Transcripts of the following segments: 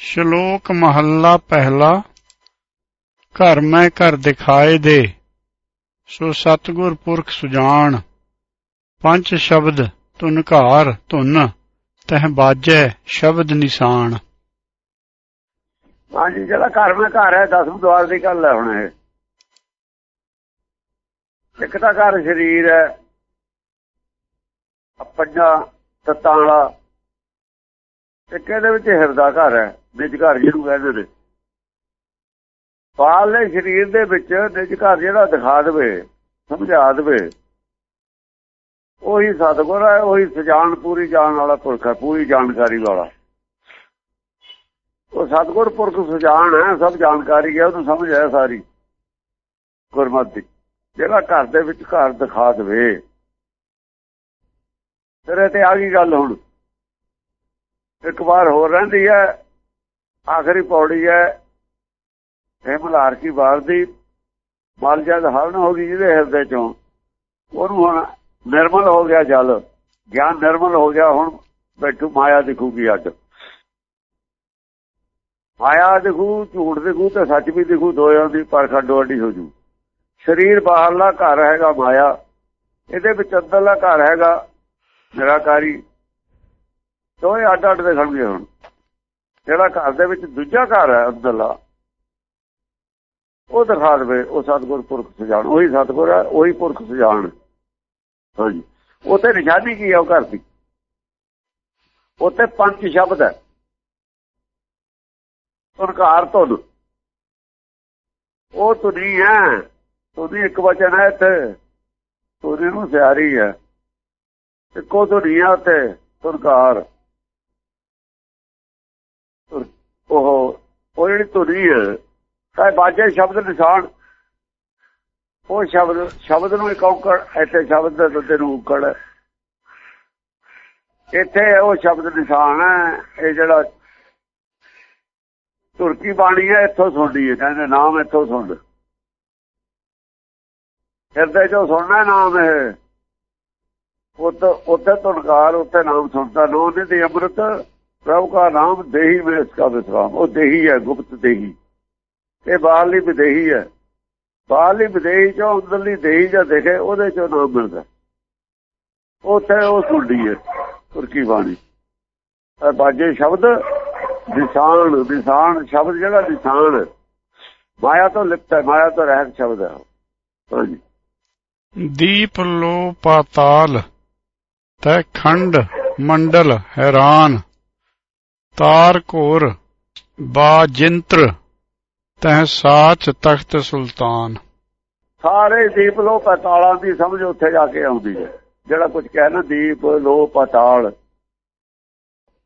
ਸ਼ਲੋਕ ਮਹੱਲਾ ਪਹਿਲਾ, ਘਰ ਮੈਂ ਘਰ ਦਿਖਾਏ ਦੇ, ਸੋ ਸਤਿਗੁਰ ਪੁਰਖ ਸੁਜਾਨ ਪੰਜ ਸ਼ਬਦ ਧੁਨ ਘਾਰ ਧੁਨ, ਤਹ ਬਾਜੈ ਸ਼ਬਦ ਨਿਸ਼ਾਨ। ਹਾਂਜੀ, ਜਿਹੜਾ ਘਰ ਮੈਂ ਘਰ ਹੈ, ਦਸਮ ਦਵਾਰ ਦੀ ਗੱਲ ਹੈ ਹੁਣ ਇਹ। ਇੱਕ ਤਾਂ ਘਰ ਸਰੀਰ ਹੈ ਆਹ ਪੰਜਾਂ ਵਾਲਾ ਇੱਕ ਇਹਦੇ ਵਿੱਚ ਹਿਰਦਾ ਘਰ ਹੈ, ਨਿਜ ਘਰ ਜਿਹਨੂੰ ਕਹਿੰਦੇ ਨੇ। ਪਾਲੇ ਸਰੀਰ ਦੇ ਵਿੱਚ ਨਿਜ ਘਰ ਜਿਹੜਾ ਦਿਖਾ ਦੇਵੇ, ਸਮਝਾ ਦੇਵੇ। ਉਹੀ ਸਤਗੁਰ ਹੈ, ਉਹੀ ਸਜਾਨ, ਪੂਰੀ ਜਾਣ ਵਾਲਾ ਪੁਰਖ ਹੈ, ਪੂਰੀ ਜਾਣਕਾਰੀ ਵਾਲਾ। ਉਹ ਸਤਗੁਰ ਪੁਰਖ ਸੁਜਾਨ ਹੈ, ਸਭ ਜਾਣਕਾਰੀ ਹੈ, ਉਹਨੂੰ ਸਮਝ ਹੈ ਸਾਰੀ। ਗੁਰਮਤਿ ਜਿਹੜਾ ਘਰ ਦੇ ਵਿੱਚ ਘਰ ਦਿਖਾ ਦੇਵੇ। ਤੇਰੇ ਤੇ ਆ ਗਈ ਗੱਲ ਹੁਣ। ਇੱਕ ਵਾਰ ਹੋਰ ਰਹਿੰਦੀ ਹੈ, ਆਖਰੀ ਪੌੜੀ ਹੈ ਇਹ ਮਲਾਰ ਕੀ ਵਾਰ ਦੀ ਮਲ ਜਦ ਹਰਨ ਹੋ ਗਈ ਜਿਹਦੇ ਹਿਰਦੇ ਚੋਂ। ਉਹਨੂੰ ਹੁਣ ਨਿਰਮਲ ਹੋ ਗਿਆ ਜਲ। ਗਿਆਨ ਨਿਰਮਲ ਹੋ ਗਿਆ, ਹੁਣ ਬੈਠੂ ਮਾਇਆ ਦਿਖੂਗੀ ਅੱਜ। ਮਾਇਆ ਦਿਖੂ, ਝੂਠ ਦਿਖੂ ਤੇ ਸੱਚ ਵੀ ਦਿਖੂ ਦੋਹਾਂ ਦੀ ਪਰਖ ਅੱਡੋ ਅੱਡੀ ਹੋ ਜੂ। ਸਰੀਰ ਬਾਹਰਲਾ ਘਰ ਹੈਗਾ ਮਾਇਆ। ਇਹਦੇ ਵਿੱਚ ਅੰਦਰਲਾ ਘਰ ਹੈਗਾ ਨਿਰਾਕਾਰੀ। ਦੋਏ ਅੱਡ ਅੱਡ ਦੇ ਖੜਗੇ ਹੁਣ? ਜਿਹੜਾ ਘਰ ਦੇ ਵਿੱਚ ਦੂਜਾ ਘਰ ਹੈ ਅੰਦਰਲਾ, ਉਹ ਦਿਖਾ ਦੇਵੇ ਉਹ ਸਤਗੁਰ ਪੁਰਖ ਸਜਾਣ, ਉਹੀ ਸਤਗੁਰ ਹੈ, ਉਹੀ ਪੁਰਖ ਸੁਜਾਨ ਹਾਂਜੀ। ਉਤੇ ਨਿਸ਼ਾਨੀ ਕੀ ਹੈ ਉਹ ਘਰ ਦੀ? ਉਤੇ ਪੰਜ ਸ਼ਬਦ ਹੈ। ਸਰਕਾਰ ਤੋਂ ਉਹ ਤੁਨੀ ਹੈ ਤੁਨੀ ਇੱਕ ਵਚਨ ਹੈ ਤੇ ਤੁਨੀ ਨੂੰ ਸਿਆਰੀ ਹੈ। ਇੱਕੋ ਤੁਨੀ ਹੈ ਉੱਤੇ ਸਰਕਾਰ ਉਹ ਉਹ ਜਿਹੜੀ ਧੁਨੀ ਹੈ ਤਾਂ ਬਾਜੇ ਸ਼ਬਦ ਨਿਸ਼ਾਨ। ਉਹ ਸ਼ਬਦ ਸ਼ਬਦ ਨੂੰ ਇੱਕ ਔਕੜ, ਇੱਥੇ ਸ਼ਬਦ ਦੇ ਦੁੱਤੇ ਨੂੰ ਔਕੜ। ਇੱਥੇ ਉਹ ਸ਼ਬਦ ਨਿਸ਼ਾਨ ਹੈ, ਇਹ ਜਿਹੜਾ ਤੁਰਕੀ ਬਾਣੀ ਹੈ, ਇੱਥੋਂ ਸੁਣਦੀ ਹੈ, ਕਹਿੰਦੇ ਨਾਮ ਇੱਥੋਂ ਸੁਣ। ਹਿਰਦੇ ਚੋਂ ਸੁਣਨਾ ਨਾਮ ਹੈ ਉੱਥੇ ਉੱਥੇ ਤੁਨਕਾਰ ਉੱਥੇ ਨਾਮ ਸੁਣਦਾ। ਨੋ ਦੇ ਅੰਮ੍ਰਿਤ ਪ੍ਰਭੂ ਦਾ ਨਾਮ ਦੇਹੀ ਵਿੱਚ ਇਸ ਦਾ ਵਿਸਰਾਮ ਉਹ ਦੇਹੀ ਹੈ, ਗੁਪਤ ਦੇਹੀ। ਇਹ ਬਾਹਰਲੀ ਵਿਦੇਹੀ ਹੈ। ਬਾਹਰਲੀ ਵਿਦੇਹੀ ਚੋਂ ਅੰਦਰਲੀ ਦੇਹੀ ਜਾਂ ਦੇਖੇ, ਉਹਦੇ ਚੋਂ ਨਾਮ ਮਿਲਦਾ। ਉੱਥੇ ਉਹ ਸੁਣਦੀ ਹੈ ਤੁਰਕੀ ਬਾਣੀ। ਬਾਜੇ ਸ਼ਬਦ, ਨਿਸ਼ਾਨ ਨਿਸ਼ਾਨ ਸ਼ਬਦ ਜਿਹੜਾ ਨਿਸ਼ਾਨ ਮਾਇਆ ਤੋਂ ਲਿਪਤ ਹੈ, ਮਾਇਆ ਤੋਂ ਰਹਿਤ ਸ਼ਬਦ ਹੈ ਹਾਂਜੀ। ਦੀਪ ਲੋ ਪਾਤਾਲ, ਤੈ ਖੰਡ ਮੰਡਲ ਹੈਰਾਨ। ਤਾਰ ਕੋਰ ਬਾਜਿੰਤਰ ਤਹ ਸਾਚ ਤਖਤ ਸੁਲਤਾਨ। ਸਾਰੇ ਦੀਪ ਲੋ ਪਾਤਾਲਾਂ ਦੀ ਸਮਝ ਉੱਥੇ ਜਾ ਕੇ ਆਉਂਦੀ ਹੈ। ਜਿਹੜਾ ਕੁਝ ਕਹੇ ਦੀਪ ਲੋ ਪਾਤਾਲ।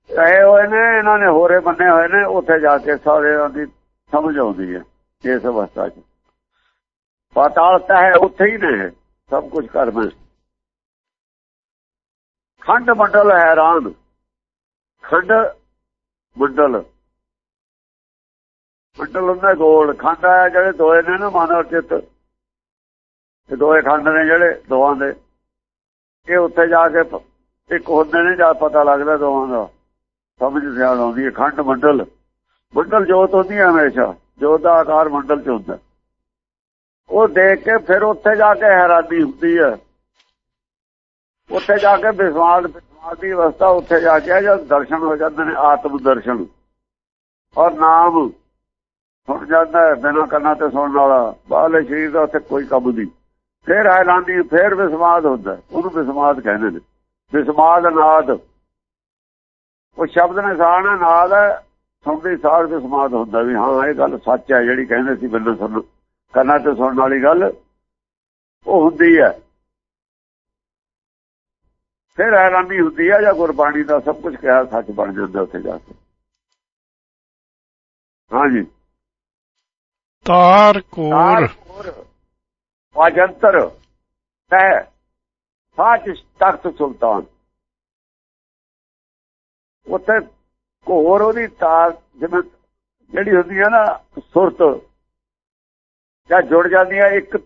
ਕਹੇ ਹੋਏ ਨੇ, ਇਹਨਾਂ ਨੇ ਹੋਰੇ ਬੰਨੇ ਹੋਏ ਨੇ, ਉੱਥੇ ਜਾ ਕੇ ਸਾਰੇ ਦੀ ਸਮਝ ਆਉਂਦੀ ਹੈ ਇਸ ਅਵਸਥਾ 'ਚ। ਪਾਤਾਲ ਤਾਂ ਹੈ ਉੱਥੇ ਹੀ ਨੇ, ਸਭ ਕੁਝ ਕਰਨਾ ਖੰਡ ਮੰਡਲ ਹੈਰਾਨ। ਖੰਡ ਮੰਡਲ ਮੰਡਲ ਹੁੰਦਾ ਗੋਲ ਖੰਡ ਆ ਜਿਹੜੇ ਦੋਏ ਨੇ ਨਾ ਮਾਨਵ ਚਿੱਤ। ਇਹ ਦੋਏ ਖੰਡ ਨੇ ਜਿਹੜੇ ਦੋਵਾਂ ਦੇ। ਇਹ ਉੱਥੇ ਜਾ ਕੇ ਇੱਕ ਹੁੰਦੇ ਨੇ ਜਾਂ ਪਤਾ ਲੱਗਦਾ ਦੋਵਾਂ ਦਾ। ਸਮਝ ਸਿਆਣ ਆਉਂਦੀ ਹੈ, ਖੰਡ ਮੰਡਲ। ਮੰਡਲ ਜੋਤ ਹੁੰਦੀ ਹੈ ਹਮੇਸ਼ਾ, ਜੋਤ ਦਾ ਆਕਾਰ ਮੰਡਲ ਚ ਹੁੰਦਾ। ਉਹ ਦੇਖ ਕੇ ਫਿਰ ਉੱਥੇ ਜਾ ਕੇ ਹੈਰਾਨੀ ਹੁੰਦੀ ਹੈ। ਉੱਥੇ ਜਾ ਕੇ ਵਿਸਵਾਦ ਵਿਸਵਾਦ ਅਵਸਥਾ ਉੱਥੇ ਜਾ ਕੇ ਜਦ ਦਰਸ਼ਨ ਹੋ ਜਾਂਦੇ ਨੇ, ਆਤਮ ਦਰਸ਼ਨ। ਔਰ ਨਾਮ ਸੁਣ ਜਾਂਦਾ ਬਿਨਾਂ ਕੰਨਾਂ ਤੇ ਸੁਣਨ ਵਾਲਾ। ਬਾਹਲੇ ਸਰੀਰ ਦਾ ਉੱਥੇ ਕੋਈ ਕੰਮ ਨਹੀਂ। ਫਿਰ ਹੈਰਾਨੀ ਫਿਰ ਵਿਸਮਾਦ ਹੁੰਦਾ ਉਹਨੂੰ ਵਿਸਮਾਦ ਕਹਿੰਦੇ ਨੇ। ਵਿਸਮਾਦ ਨਾਦ ਉਹ ਸ਼ਬਦ ਨਿਸ਼ਾਨ ਹੈ ਨਾਦ ਸੁਣਦੇ ਸਾਰ ਵਿਸਮਾਦ ਹੁੰਦਾ ਵੀ ਹਾਂ, ਇਹ ਗੱਲ ਸੱਚ ਹੈ, ਜਿਹੜੀ ਕਹਿੰਦੇ ਸੀ ਬਿਨਾਂ ਸੁਣ ਕੰਨਾਂ ਤੇ ਸੁਣਨ ਵਾਲੀ ਗੱਲ। ਉਹ ਹੁੰਦੀ ਹੈ। ਫਿਰ ਹੈਰਾਨੀ ਹੁੰਦੀ ਹੈ ਜਾਂ ਗੁਰਬਾਣੀ ਦਾ ਸਭ ਕੁਝ ਕਿਹਾ ਸੱਚ ਬਣ ਜਾਂਦਾ ਉੱਥੇ ਜਾ ਕੇ। ਹਾਂਜੀ। ਤਾਰ ਕੋਰ। ਵਾਜੰਤਰ ਹੈ। ਸਾਚ ਤਖਤ ਸੁਲਤਾਨ। ਉੱਥੇ ਘੋਰ ਉਹਦੀ ਤਾਰ ਜਿਵੇਂ ਜਿਹੜੀ ਹੁੰਦੀ ਹੈ ਨਾ ਸੁਰਤ ਜਾਂ ਜੁੜ ਜਾਂਦੀ ਹੈ ਇੱਕ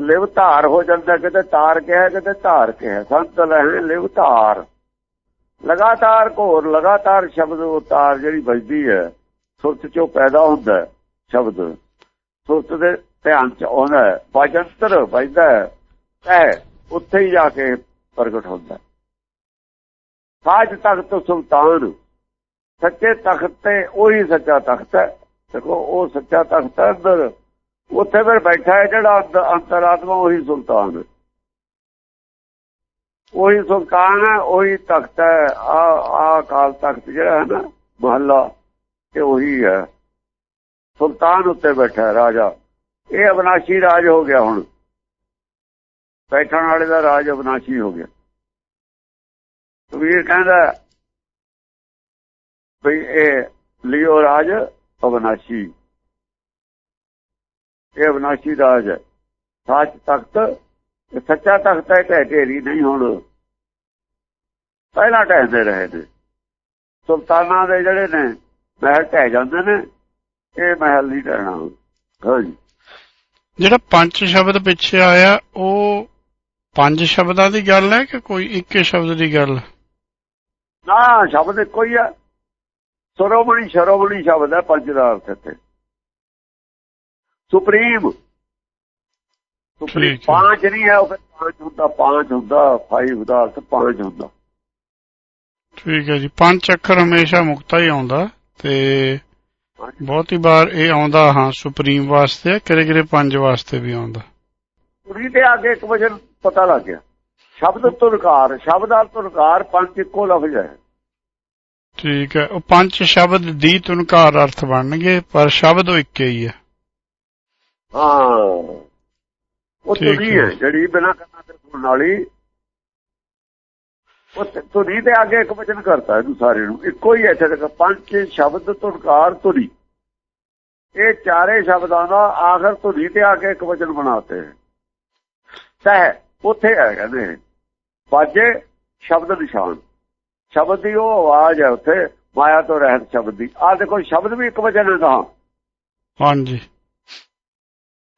ਲਿਵ ਧਾਰ ਹੋ ਜਾਂਦਾ, ਕਿਤੇ ਤਾਰ ਕਿਹਾ, ਕਿਤੇ ਧਾਰ ਕਿਹਾ। ਸੰਤ ਲੈ ਲਿਵ ਧਾਰ ਲਗਾਤਾਰ ਘੋਰ, ਲਗਾਤਾਰ ਸ਼ਬਦ, ਉਹ ਤਾਰ ਜਿਹੜੀ ਵੱਜਦੀ ਹੈ, ਸੁਰਤ ਚੋਂ ਪੈਦਾ ਹੁੰਦਾ ਸ਼ਬਦ। ਸੁਰਤ ਦੇ ਧਿਆਨ ਚ ਆਉਂਦਾ ਹੈ, ਵਜੰਤਰ ਵੱਜਦਾ ਹੈ ਉੱਥੇ ਹੀ ਜਾ ਕੇ ਪ੍ਰਗਟ ਹੁੰਦਾ ਸਾਜ ਤਖਤ ਸੁਲਤਾਨ, ਸੱਚੇ ਤਖਤ ਤੇ ਉਹੀ ਸੱਚਾ ਤਖਤ ਹੈ। ਦੇਖੋ, ਉਹ ਸੱਚਾ ਤਖਤ ਅੰਦਰ। ਉੱਥੇ ਫਿਰ ਬੈਠਾ ਹੈ ਜਿਹੜਾ ਅੰਤਰਾਤਮਾ ਉਹੀ ਸੁਲਤਾਨ ਹੈ। ਉਹੀ ਸੁਲਤਾਨ ਹੈ, ਉਹੀ ਤਖਤ ਹੈ। ਆ ਆ ਕਾਲ ਤਖਤ ਜਿਹੜਾ ਹੈ ਨਾ, ਮਹੱਲਾ ਤੇ ਉਹੀ ਹੈ। ਸੁਲਤਾਨ ਉੱਤੇ ਬੈਠਾ ਰਾਜਾ। ਇਹ ਅਬਨਾਸ਼ੀ ਰਾਜ ਹੋ ਗਿਆ ਹੁਣ। ਬੈਠਣ ਵਾਲੇ ਦਾ ਰਾਜ ਅਬਨਾਸ਼ੀ ਹੋ ਗਿਆ। ਕਬੀਰ ਕਹਿੰਦਾ ਵੀ ਇਹ ਲਿਓ ਰਾਜ ਅਬਨਾਸ਼ੀ ਇਹ ਅਬਨਾਸ਼ੀ ਰਾਜ ਹੈ। ਸੱਚ ਤਖਤ ਸੱਚਾ ਤਖਤ ਹੈ ਢਹਿ ਢੇਰੀ ਨਹੀਂ ਹੁਣ। ਪਹਿਲਾਂ ਢਹਿੰਦੇ ਰਹੇ ਨੇ। ਸੁਲਤਾਨਾਂ ਦੇ ਜਿਹੜੇ ਨੇ ਮਹਿਲ ਢਹਿ ਜਾਂਦੇ ਨੇ ਇਹ ਮਹਿਲ ਨਹੀਂ ਢਹਿਣਾ ਹਾਂਜੀ ਜਿਹੜਾ ਪੰਜ ਸ਼ਬਦ ਪਿੱਛੇ ਆਇਆ ਉਹ ਪੰਜ ਸ਼ਬਦਾਂ ਦੀ ਗੱਲ ਹੈ ਕਿ ਕੋਈ ਇੱਕੇ ਸ਼ਬਦ ਦੀ ਗੱਲ? ਨਾ ਸ਼ਬਦ ਇੱਕੋ ਹੀ ਹੈ ਸਰੋਮਣੀ ਸ਼ਰੋਮਣੀ ਸ਼ਬਦ ਹੈ ਪੰਜ ਦਾ ਅਰਥ ਇੱਥੇ। ਸੁਪਰੀਮ। ਸੁਪਰੀਮ ਪੰਜ ਨਹੀਂ ਹੈ ਉਹ ਪੰਜ ਹੁੰਦਾ ਪੰਜ ਹੁੰਦਾ 5 ਦਾ ਅਰਥ ਪੰਜ ਹੁੰਦਾ। ਠੀਕ ਹੈ ਜੀ। ਪੰਜ ਅੱਖਰ ਹਮੇਸ਼ਾ ਮੁਕਤਾ ਹੀ ਆਉਂਦਾ ਤੇ ਬਹੁਤੀ ਵਾਰ ਇਹ ਆਉਂਦਾ ਹਾਂ ਸੁਪਰੀਮ ਵਾਸਤੇ ਕਿਰੇ ਕਿਰੇ ਪੰਜ ਵਾਸਤੇ ਵੀ ਆਉਂਦਾ। ਪੂਰੀ ਤੇ ਅੱਗੇ ਇੱਕ ਵਜਨ ਪਤਾ ਲੱਗ ਗਿਆ। ਸ਼ਬਦ ਤੁਰਕਾਰ ਸ਼ਬਦ ਦਾ ਤੁਰਕਾਰ ਪੰਜ ਇੱਕੋ ਲਫ਼ਜ਼ ਹੈ। ਠੀਕ ਹੈ। ਉਹ ਪੰਜ ਸ਼ਬਦ ਦੀ ਤੁਨਕਾਰ ਅਰਥ ਬਣਨਗੇ ਪਰ ਸ਼ਬਦ ਉਹ ਇੱਕੇ ਹੀ ਹੈ। ਹਾਂ। ਉਹ ਤੁਰੀ ਹੈ। ਜਿਹੜੀ ਬਿਨਾ ਕਰਨਾ ਤੇ ਸੁਣਨ ਵਾਲੀ। ਉਹ ਤੁਰੀ ਤੇ ਅੱਗੇ ਇੱਕ ਵਚਨ ਕਰਤਾ ਇਹਨੂੰ ਸਾਰੇ ਨੂੰ। ਇੱਕੋ ਹੀ ਇੱਥੇ ਤੱਕ ਪੰਜ ਸ਼ਬਦ ਤੁਨਕਾਰ ਤੁਰੀ। ਇਹ ਚਾਰੇ ਸ਼ਬਦਾਂ ਦਾ ਆਖਰ ਤੁਰੀ ਤੇ ਆ ਕੇ ਇੱਕ ਵਚਨ ਬਣਾਤੇ। ਸਹਿ ਉੱਥੇ ਹੈ ਕਹਿੰਦੇ ਬਾਜੇ ਸ਼ਬਦ ਨਿਸ਼ਾਨ। ਸ਼ਬਦ ਦੀ ਉਹ ਆਵਾਜ਼ ਹੈ ਉੱਥੇ ਮਾਇਆ ਤੋਂ ਰਹਿਤ ਸ਼ਬਦ ਦੀ। ਆ ਦੇਖੋ ਸ਼ਬਦ ਵੀ ਇੱਕ ਵਜਨ ਹੈ ਕਹਾ ਹਾਂਜੀ।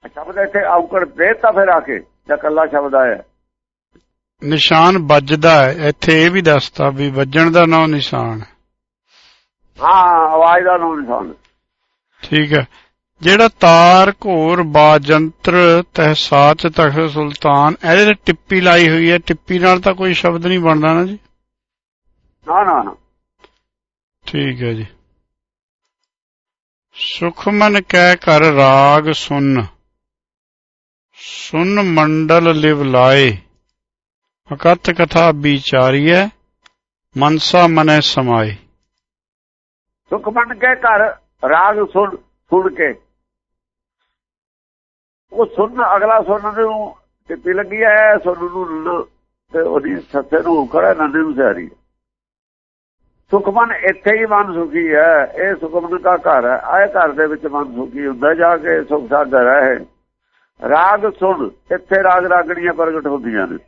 ਸ਼ਬਦ ਇੱਥੇ ਔਕੜ ਦੇਤਾ ਫਿਰ ਆ ਕੇ ਜਾਂ ਕੱਲਾ ਸ਼ਬਦ ਆਇਆ। ਨਿਸ਼ਾਨ ਵੱਜਦਾ ਹੈ ਇੱਥੇ ਇਹ ਵੀ ਦੱਸਤਾ ਵੀ ਵੱਜਣ ਦਾ ਨਾਮ ਨਿਸ਼ਾਨ ਹਾਂ। ਆਵਾਜ਼ ਦਾ ਨਾਮ ਨਿਸ਼ਾਨ। ਠੀਕ ਹੈ। ਜਿਹੜਾ ਤਾਰ ਘੋਰ ਬਾਜੰਤਰ ਤਹਿਸਾਚ ਤਖਤ ਸੁਲਤਾਨ ਇਹਦੇ ਤੇ ਟਿੱਪੀ ਲਾਈ ਹੋਈ ਹੈ ਟਿੱਪੀ ਨਾਲ ਤਾਂ ਕੋਈ ਸ਼ਬਦ ਨਹੀਂ ਬਣਦਾ ਨਾ ਜੀ? ਨਾ ਨਾ ਨਾ। ਠੀਕ ਹੈ ਜੀ। ਸੁਖਮਨ ਕਹਿ ਕਰ ਰਾਗ ਸੁਨ। ਸੁਨ ਮੰਡਲ ਲਿਵ ਲਾਏ। ਅਕਤ ਕਥਾ ਵਿਚਾਰੀਐ, ਮਨਸਾ ਮਨੈ ਸਮਾਏ। ਸੁਖਮਨ ਕਹਿ ਕਰ ਰਾਗ ਸੁਣ ਸੁਣ ਕੇ। ਉਹ ਸੁਣ, ਅਗਲਾ ਸੁਣ ਨੂੰ ਟਿੱਪੀ ਲੱਗੀ ਐ, ਸੁਣ ਨੂੰ ਤੇ ਉਹਦੀ ਸੱਤੇ ਨੂੰ ਖੜਾ ਨੰਦੇ ਨੂੰ ਸਿਆਰੀ ਸੁਖਮਨ ਇੱਥੇ ਹੀ ਮਨ ਸੁਖੀ ਹੈ ਇਹ ਸੁਖਮਨ ਦਾ ਘਰ ਹੈ ਆਏ ਘਰ ਦੇ ਵਿੱਚ ਮਨ ਸੁਖੀ ਹੁੰਦਾ ਜਾ ਕੇ ਸੁਖ ਸਾਧਾ ਰਹੇ ਰਾਗ ਸੁਣ, ਇੱਥੇ ਰਾਗ ਰਾਗਣੀਆਂ ਪ੍ਰਗਟ ਹੁੰਦੀਆਂ ਨੇ।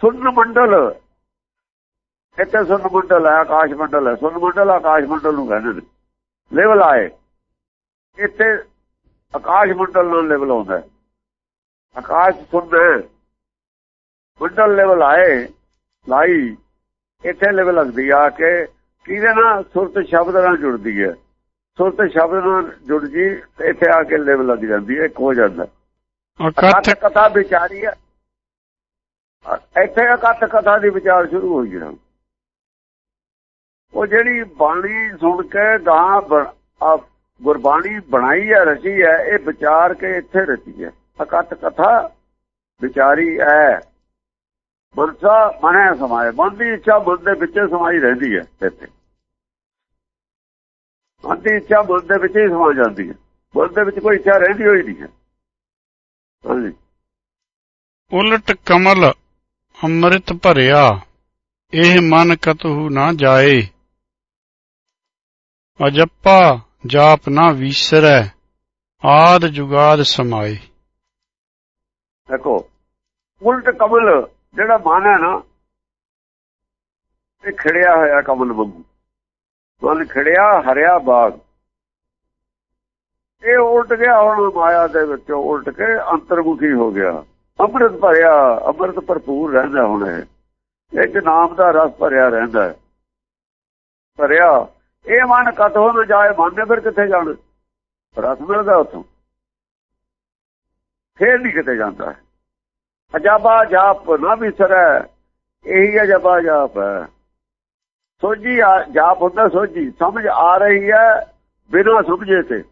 ਸੁਣ ਮੰਡਲ, ਇੱਥੇ ਸੁਣ ਮੰਡਲ ਹੈ, ਆਕਾਸ਼ ਮੰਡਲ ਹੈ। ਸੁਣ ਮੰਡਲ ਆਕਾਸ਼ ਮੰਡਲ ਨੂੰ ਕਹਿੰਦੇ ਨੇ। ਲੈਵਲ ਆਏ। ਇੱਥੇ ਆਕਾਸ਼ ਮੰਡਲ ਨਾਲ ਲੈਵਲ ਆਉਂਦਾ ਆਕਾਸ਼ ਸੁਣਦਾ ਮੰਡਲ ਲੈਵਲ ਆਏ, ਲਾਈ, ਇੱਥੇ ਲੈਵਲ ਲੱਗਦੀ ਆ ਕੇ ਕਿਹਦੇ ਨਾਲ? ਸੁਰਤ ਸ਼ਬਦ ਨਾਲ ਜੁੜਦੀ ਹੈ। ਸੁਰਤ ਸ਼ਬਦ ਨਾਲ ਜੁੜ ਜੀ ਇੱਥੇ ਆ ਕੇ ਲੈਵਲ ਲੱਗ ਜਾਂਦੀ ਹੈ, ਇੱਕ ਹੋ ਜਾਂਦਾ ਅਕਥ ਕਥਾ ਵਿਚਾਰੀ ਹੈ ਇੱਥੇ ਅਕਥ ਕਥਾ ਦੀ ਵਿਚਾਰ ਸ਼ੁਰੂ ਹੋਈ ਹੈ ਉਹ ਜਿਹੜੀ ਬਾਣੀ ਸੁਣ ਕੇ ਗਾਂ ਗੁਰਬਾਣੀ ਬਣਾਈ ਹੈ ਰਚੀ ਹੈ ਇਹ ਵਿਚਾਰ ਕੇ ਇੱਥੇ ਰਚੀ ਹੈ ਅਕਥ ਕਥਾ ਵਿਚਾਰੀ ਹੈ ਮਨਸਾ ਮਨੇ ਸਮਾਏ। ਮਨ ਦੀ ਇੱਛਾ ਮਨ ਦੇ ਵਿੱਚ ਸਮਾਈ ਰਹਿੰਦੀ ਹੈ ਇੱਥੇ। ਮਨ ਦੀ ਇੱਛਾ ਮਨ ਦੇ ਵਿੱਚ ਹੀ ਸਮਾ ਜਾਂਦੀ ਹੈ ਮਨ ਦੇ ਵਿੱਚ ਕੋਈ ਇੱਛਾ ਰਹਿੰਦੀ ਹੋਈ ਨਹੀਂ ਹੈ ਹਾਂਜੀ। ਉਲਟ ਕਮਲ ਅੰਮ੍ਰਿਤ ਭਰਿਆ ਇਹ ਮਨ ਕਤਹੂ ਨਾ ਜਾਏ। ਅਜੱਪਾ ਜਾਪ ਨਾ ਵੀਸਰੈ ਆਦ ਜੁਗਾਦ ਸਮਾਏ। ਦੇਖੋ ਉਲਟ ਕਮਲ ਜਿਹੜਾ ਮਨ ਹੈ ਨਾ ਇਹ ਖੜਿਆ ਹੋਇਆ ਕਮਲ ਵਾਂਗੂ। ਮਨ ਖੜਿਆ ਹਰਿਆ ਬਾਗ। ਇਹ ਉਲਟ ਗਿਆ, ਹੁਣ ਮਾਇਆ ਦੇ ਵਿੱਚੋਂ ਉਲਟ ਕੇ ਅੰਤਰਮੁਖੀ ਹੋ ਗਿਆ। ਅੰਮ੍ਰਿਤ ਭਰਿਆ, ਅੰਮ੍ਰਿਤ ਭਰਪੂਰ ਰਹਿੰਦਾ ਹੁਣ ਇਹ। ਇੱਕ ਨਾਮ ਦਾ ਰਸ ਭਰਿਆ ਰਹਿੰਦਾ ਭਰਿਆ, ਇਹ ਮਨ ਕਤ ਹੋ ਨਾ ਜਾਏ, ਮਨ ਨੇ ਫਿਰ ਕਿੱਥੇ ਜਾਣਾ? ਰਸ ਮਿਲਦਾ ਉੱਥੋਂ। ਫੇਰ ਨਹੀਂ ਕਿਤੇ ਜਾਂਦਾ। ਅਜਾਬਾ ਜਾਪ ਨਾ ਵਿਸਰੈ, ਇਹੀ ਅਜਾਬਾ ਜਾਪ ਹੈ। ਸੋਝੀ ਜਾਪ ਹੁੰਦਾ ਸੋਝੀ, ਸਮਝ ਆ ਰਹੀ ਹੈ ਬਿਨਾਂ ਸਮਝੇ ਤੇ।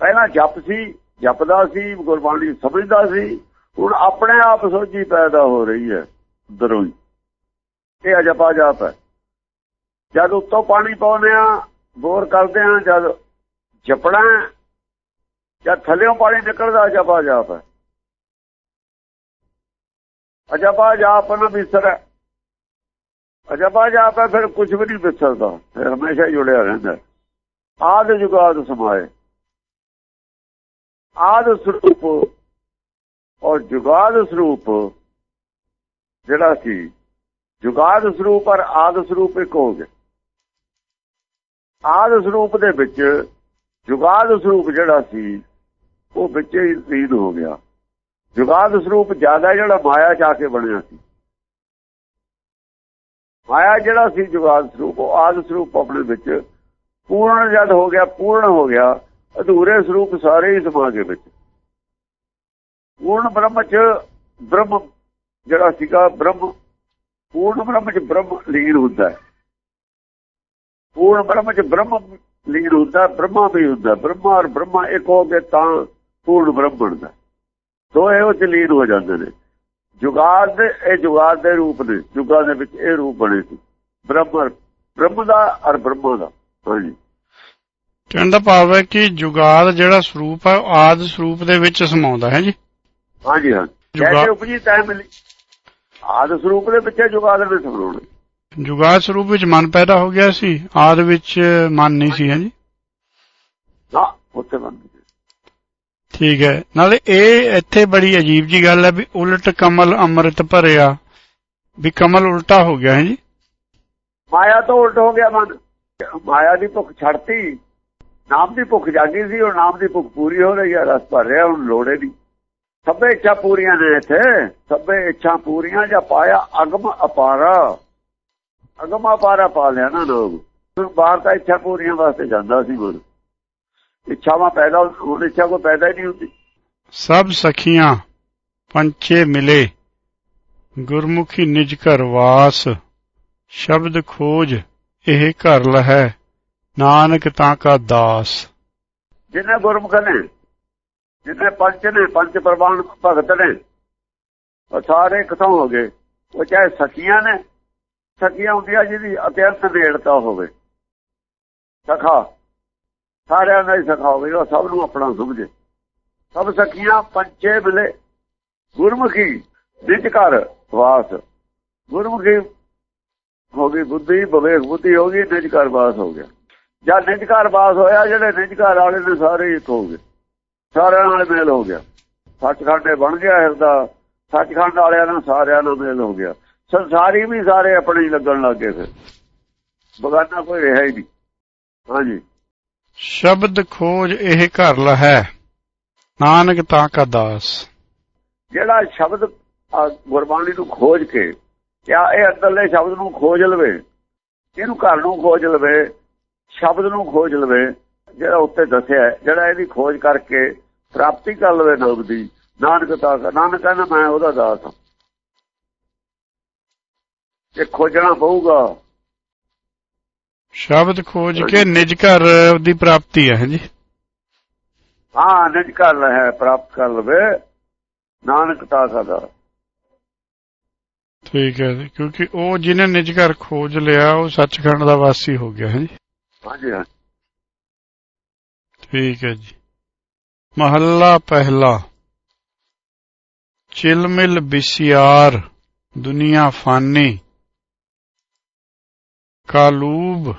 ਪਹਿਲਾਂ ਜਪ ਸੀ, ਜਪਦਾ ਸੀ, ਗੁਰਬਾਣੀ ਸਮਝਦਾ ਸੀ, ਹੁਣ ਆਪਣੇ ਆਪ ਸੋਝੀ ਪੈਦਾ ਹੋ ਰਹੀ ਹੈ ਦਰੋਂ ਇਹ ਅਜਪਾ ਜਾਪ ਹੈ। ਜਦ ਉੱਤੋਂ ਪਾਣੀ ਪਾਉਂਦੇ ਆ ਬੋਰ ਕਰਦੇ ਆ ਜਦ ਜਪਣਾ ਜਦ ਥੱਲੇੋਂ ਪਾਣੀ ਨਿਕਲਦਾ ਅਜਪਾ ਜਾਪ ਹੈ। ਅਜਪਾ ਜਾਪ ਨਾ ਵਿਸਰ ਅਜਪਾ ਜਾਪ ਹੈ, ਫਿਰ ਕੁਝ ਵੀ ਨਹੀਂ ਵਿਸਰਦਾ ਫਿਰ ਹਮੇਸ਼ਾ ਜੁੜਿਆ ਰਹਿੰਦਾ ਆਦ ਜੁਗਾਦ ਸਮਾਏ। ਆਦ ਸਰੂਪ ਔਰ ਜੁਗਾਦ ਸਰੂਪ, ਜਿਹੜਾ ਸੀ ਜੁਗਾਦ ਸਰੂਪ ਔਰ ਆਦ ਸਰੂਪ ਇੱਕ ਹੋ ਗਏ। ਆਦ ਸਰੂਪ ਦੇ ਵਿੱਚ ਜੁਗਾਦ ਸਰੂਪ ਜਿਹੜਾ ਸੀ, ਉਹ ਵਿੱਚ ਹੀ ਲੀਨ ਹੋ ਗਿਆ। ਜੁਗਾਦ ਸਰੂਪ ਜ਼ਿਆਦਾ ਜਿਹੜਾ ਮਾਇਆ ਜਾ ਕੇ ਬਣਿਆ ਸੀ। ਮਾਇਆ ਜਿਹੜਾ ਸੀ ਜੁਗਾਦ ਸਰੂਪ, ਉਹ ਆਦ ਸਰੂਪ ਆਪਣੇ ਵਿੱਚ ਪੂਰਨ ਜਦ ਹੋ ਗਿਆ, ਪੂਰਨ ਹੋ ਗਿਆ ਅਧੂਰੇ ਸਰੂਪ ਸਾਰੇ ਹੀ ਸਮਾ ਕੇ ਵਿੱਚ। ਪੂਰਨ ਬ੍ਰਹਮ ਚ ਬ੍ਰਹਮ, ਜਿਹੜਾ ਸੀਗਾ ਬ੍ਰਹਮ, ਪੂਰਨ ਬ੍ਰਹਮ ਚ ਬ੍ਰਹਮ ਲੀਨ ਹੁੰਦਾ ਹੈ। ਪੂਰਨ ਬ੍ਰਹਮ ਚ ਬ੍ਰਹਮ ਲੀਨ ਹੁੰਦਾ, ਬ੍ਰਹਮਾ ਵੀ ਹੁੰਦਾ, ਬ੍ਰਹਮਾ ਔਰ ਬ੍ਰਹਮਾ ਇੱਕ ਹੋ ਕੇ ਤਾਂ ਪੂਰਨ ਬ੍ਰਹਮ ਬਣਦਾ ਦੋਏ ਉਹ ਚ ਲੀਨ ਹੋ ਜਾਂਦੇ ਨੇ। ਜੁਗਾਦ ਦੇ, ਇਹ ਜੁਗਾਦ ਦੇ ਰੂਪ ਨੇ ਜੁਗਾਂ ਦੇ ਵਿੱਚ ਇਹ ਰੂਪ ਬਣੇ ਸੀ। ਬ੍ਰਹਮ ਬ੍ਰਹਮ ਦਾ ਔਰ ਬ੍ਰਹਮਾ ਦਾ, ਹਾਂਜੀ। ਕਹਿਣ ਦਾ ਭਾਵ ਹੈ ਕਿ ਜੁਗਾਦ ਜਿਹੜਾ ਸਰੂਪ ਹੈ ਆਦ ਸਰੂਪ ਦੇ ਵਿੱਚ ਸਮਾਉਂਦਾ ਹੈ ਜੀ। ਹਾਂਜੀ ਹਾਂ ਜੈਸੇ ਉਪਜੀ ਤੈ ਮਿਲੀ। ਆਦ ਸਰੂਪ ਦੇ ਵਿੱਚ ਜੁਗਾਦ ਨੇ ਸਮਾਉਣਾ ਜੁਗਾਦ ਸਰੂਪ। ਵਿੱਚ ਮਨ ਪੈਦਾ ਹੋ ਗਿਆ ਸੀ ਆਦ ਵਿੱਚ ਮਨ ਨਹੀਂ ਸੀ ਹੈ ਜੀ। ਹਾਂ ਉੱਥੇ ਮਨ ਠੀਕ ਹੈ। ਨਾਲੇ ਇਹ ਇੱਥੇ ਬੜੀ ਅਜੀਬ ਜੀ ਗੱਲ ਹੈ ਵੀ ਉਲਟ ਕਮਲ ਅੰਮ੍ਰਿਤ ਭਰਿਆ ਵੀ ਕਮਲ ਉਲਟਾ ਹੋ ਗਿਆ ਹੈ ਜੀ। ਮਾਇਆ ਤੋਂ ਉਲਟ ਹੋ ਗਿਆ ਮਨ। ਮਾਇਆ ਦੀ ਭੁੱਖ ਛੱਡਤੀ ਨਾਮ ਦੀ ਭੁੱਖ ਜਾਗੀ ਸੀ, ਉਹ ਨਾਮ ਦੀ ਭੁੱਖ ਪੂਰੀ ਹੋ ਰਹੀ ਹੈ ਰਸ ਭਰ ਰਿਹਾ ਹੁਣ ਲੋੜੇ ਦੀ ਸਭੇ ਇੱਛਾ ਪੂਰੀਆਂ ਨੇ ਇੱਥੇ, ਸਭੇ ਇੱਛਾ ਪੂਰੀਆਂ ਜਾਂ ਪਾਇਆ ਅਗਮ ਅਪਾਰਾ। ਅਗਮ ਅਪਾਰਾ ਪਾ ਲਿਆ ਨਾ ਲੋਕ। ਬਾਹਰ ਤਾਂ ਇੱਛਾ ਪੂਰੀਆਂ ਵਾਸਤੇ ਜਾਂਦਾ ਸੀ ਗੁਰੂ। ਇੱਛਾਵਾਂ ਪੈਦਾ ਹੁਣ ਇੱਛਾ ਕੋ ਪੈਦਾ ਹੀ ਨਹੀਂ ਹੁੰਦੀ। ਸਭ ਸਖੀਆਂ ਪੰਚੇ ਮਿਲੇ, ਗੁਰਮੁਖੀ ਨਿਜ ਘਰ ਵਾਸ, ਸ਼ਬਦ ਖੋਜ ਇਹ ਘਰ ਲਹੈ। ਨਾਨਕ ਤਾਂ ਕਾ ਦਾਸ। ਜਿਨੇ ਗੁਰਮੁਖ ਨੇ, ਜਿਨੇ ਪੰਚ ਨੇ ਪੰਜ ਪ੍ਰਵਾਨ ਭਗਤ ਨੇ, ਉਹ ਸਾਰੇ ਕਿਥੋਂ ਹੋ ਗਏ। ਉਹ ਚਾਹੇ ਸਖੀਆਂ ਨੇ, ਸਖੀਆਂ ਹੁੰਦੀਆਂ ਜਿਹਦੀ ਅਤਿਅੰਤ ਨੇੜਤਾ ਹੋਵੇ। ਸਖਾ, ਸਾਰਿਆਂ ਦਾ ਹੀ ਸਖਾ ਹੋਵੇ, ਉਹ ਸਭ ਨੂੰ ਆਪਣਾ ਸਮਝੇ। ਸਭ ਸਖੀਆਂ ਪੰਚੇ ਮਿਲੇ। ਗੁਰਮੁਖੀ ਨਿਜ ਘਰ ਵਾਸ। ਗੁਰਮੁਖੀ ਹੋ ਗਈ ਬੁੱਧੀ ਬਵੇਖ ਬੁੱਧੀ ਹੋ ਗਈ, ਨਿਜ ਘਰ ਵਾਸ ਹੋ ਗਿਆ। ਜਦ ਨਿਜ ਘਰ ਵਾਸ ਹੋਇਆ ਜਿਹੜੇ ਨਿਜ ਘਰ ਵਾਲੇ ਨੇ ਸਾਰੇ ਇੱਕ ਹੋ ਗਏ। ਸਾਰਿਆਂ ਨਾਲ ਮੇਲ ਹੋ ਗਿਆ। ਸੱਚਖੰਡੇ ਬਣ ਗਿਆ ਹਿਰਦਾ ਸੱਚਖੰਡ ਵਾਲਿਆਂ ਨਾਲ ਸਾਰਿਆਂ ਨਾਲ ਮੇਲ ਹੋ ਗਿਆ। ਸੰਸਾਰੀ ਵੀ ਸਾਰੇ ਆਪਣੇ ਹੀ ਲੱਗਣ ਲੱਗੇ ਫਿਰ। ਬਗਾਨਾ ਕੋਈ ਰਿਹਾ ਹੀ ਨਹੀਂ। ਹਾਂਜੀ। ਸ਼ਬਦ ਖੋਜ ਇਹ ਘਰ ਲਹੈ ਨਾਨਕ ਤਾਂ ਕਾ ਦਾਸ। ਜਿਹੜਾ ਸ਼ਬਦ ਗੁਰਬਾਣੀ ਨੂੰ ਖੋਜ ਕੇ ਕਿਆ ਇਹ ਅੰਦਰਲੇ ਸ਼ਬਦ ਨੂੰ ਖੋਜ ਲਵੇ ਇਹਨੂੰ ਘਰ ਨੂੰ ਖੋਜ ਲਵੇ ਸ਼ਬਦ ਨੂੰ ਖੋਜ ਲਵੇ ਜਿਹੜਾ ਉੱਤੇ ਦੱਸਿਆ ਜਿਹੜਾ ਇਹਦੀ ਖੋਜ ਕਰਕੇ ਪ੍ਰਾਪਤੀ ਕਰ ਲਵੇ ਨਾਮ ਦੀ ਨਾਨਕ ਤਾਂ ਨਾਨਕ ਕਹਿੰਦਾ ਮੈਂ ਉਹਦਾ ਦਾਸ ਹਾਂ। ਇਹ ਖੋਜਣਾ ਪਊਗਾ। ਸ਼ਬਦ ਖੋਜ ਕੇ ਨਿਜ ਘਰ ਦੀ ਪ੍ਰਾਪਤੀ ਹੈ ਜੀ ਹਾਂ ਨਿਜ ਘਰ ਹੈ ਪ੍ਰਾਪਤ ਕਰ ਲਵੇ ਨਾਨਕ ਤਾਂ ਦਾ। ਠੀਕ ਹੈ ਜੀ ਕਿਉਂਕਿ ਉਹ ਜਿਹਨੇ ਨਿਜ ਘਰ ਖੋਜ ਲਿਆ ਉਹ ਸੱਚਖੰਡ ਦਾ ਵਾਸੀ ਹੋ ਗਿਆ ਹੈ ਜੀ ਹਾਂਜੀ ਹਾਂ ਠੀਕ ਹੈ ਜੀ ਮਹੱਲਾ ਪਹਿਲਾ ਚਿਲਮਿਲ ਬਿਸਿਆਰ ਦੁਨੀਆ ਫਾਨੀ ਕਾਲੂਬ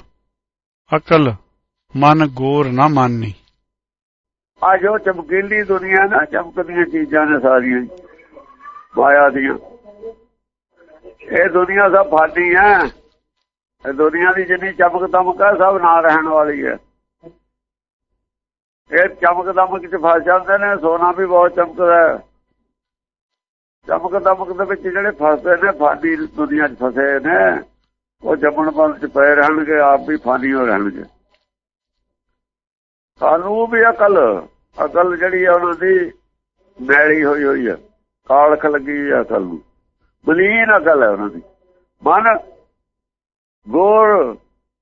ਅਕਲ ਮਨ ਗੋਰ ਨਾ ਮਾਨੀ ਆ ਜੋ ਚਮਕੀਲੀ ਦੁਨੀਆ ਨਾ ਚਮਕਦੀਆਂ ਚੀਜ਼ਾਂ ਨੇ ਸਾਰੀਆਂ ਮਾਇਆ ਦੀਆਂ ਇਹ ਦੁਨੀਆ ਸਭ ਫਾਨੀ ਹੈ ਇਹ ਦੁਨੀਆ ਦੀ ਜਿੰਨੀ ਚਮਕ ਦਮਕ ਹੈ ਸਭ ਨਾ ਰਹਿਣ ਵਾਲੀ ਹੈ। ਇਹ ਚਮਕ ਦਮਕ ਚ ਫਸ ਜਾਂਦੇ ਨੇ, ਸੋਨਾ ਵੀ ਬਹੁਤ ਚਮਕਦਾ ਹੈ। ਚਮਕ ਦਮਕ ਦੇ ਵਿੱਚ ਜਿਹੜੇ ਫਸਦੇ ਨੇ, ਫਾਨੀ ਦੁਨੀਆ 'ਚ ਫਸੇ ਨੇ, ਉਹ ਜੰਮਣ ਬੰਦ ਚ ਪਏ ਰਹਿਣਗੇ, ਆਪ ਵੀ ਫਾਨੀ ਹੋ ਰਹਿਣਗੇ। ਸਾਨੂੰ ਵੀ ਅਕਲ ਅਕਲ ਜਿਹੜੀ ਹੈ ਉਹਨਾਂ ਦੀ ਮੈਲੀ ਹੋਈ ਹੋਈ ਹੈ ਕਾਲਖ ਲੱਗੀ ਹੈ ਅਕਲ ਨੂੰ ਬਲੀਨ ਅਕਲ ਹੈ ਉਹਨਾਂ ਦੀ। ਮਨ ਗੋਰ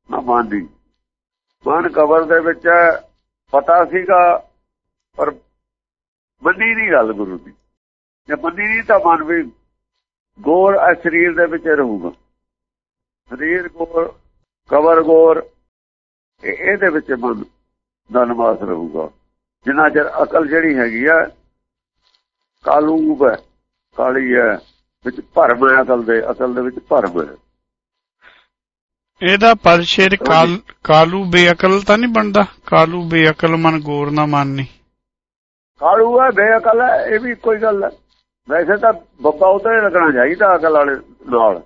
ਨਾ ਮੰਨਦੀ ਮਨ ਕਬਰ ਦੇ ਵਿੱਚ ਪਤਾ ਸੀਗਾ, ਪਰ ਮੰਨੀ ਨਹੀਂ ਗੱਲ ਗੁਰੂ ਦੀ। ਜੇ ਮੰਨੀ ਨਹੀਂ ਤਾਂ ਮਨ ਵੀ ਗੋਰ ਆ ਸਰੀਰ ਦੇ ਵਿੱਚ ਰਹੂਗਾ। ਸਰੀਰ ਗੋਰ ਕਬਰ ਗੋਰ ਇਹਦੇ ਵਿੱਚ ਮਨ ਦਾ ਨਿਵਾਸ ਰਹੂਗਾ। ਜਿੰਨਾ ਚਿਰ ਅਕਲ ਜਿਹੜੀ ਹੈਗੀ ਆ ਕਾਲੂਬ ਕਾਲੀ ਹੈ, ਵਿੱਚ ਭਰਮ ਹੈ ਅਕਲ ਦੇ ਅਕਲ ਦੇ ਵਿੱਚ ਭਰਮ ਹੈ। ਇਹਦਾ ਪਰਸ਼ੇਰ ਕਾਲੂ ਬੇਅਕਲ ਤਾਂ ਨਹੀਂ ਬਣਦਾ? ਕਾਲੂ ਬੇਅਕਲ ਮਨ ਗੋਰ ਨਾ ਮੰਨਨੀ ਕਾਲੂ ਹੈ ਬੇਅਕਲ ਹੈ ਇਹ ਵੀ ਕੋਈ ਗੱਲ ਹੈ ਵੈਸੇ ਤਾਂ ਬੱਬਾ ਉਧਰ ਲੱਗਣਾ ਚਾਹੀਦਾ ਅਕਲ ਵਾਲੇ ਨਾਲ।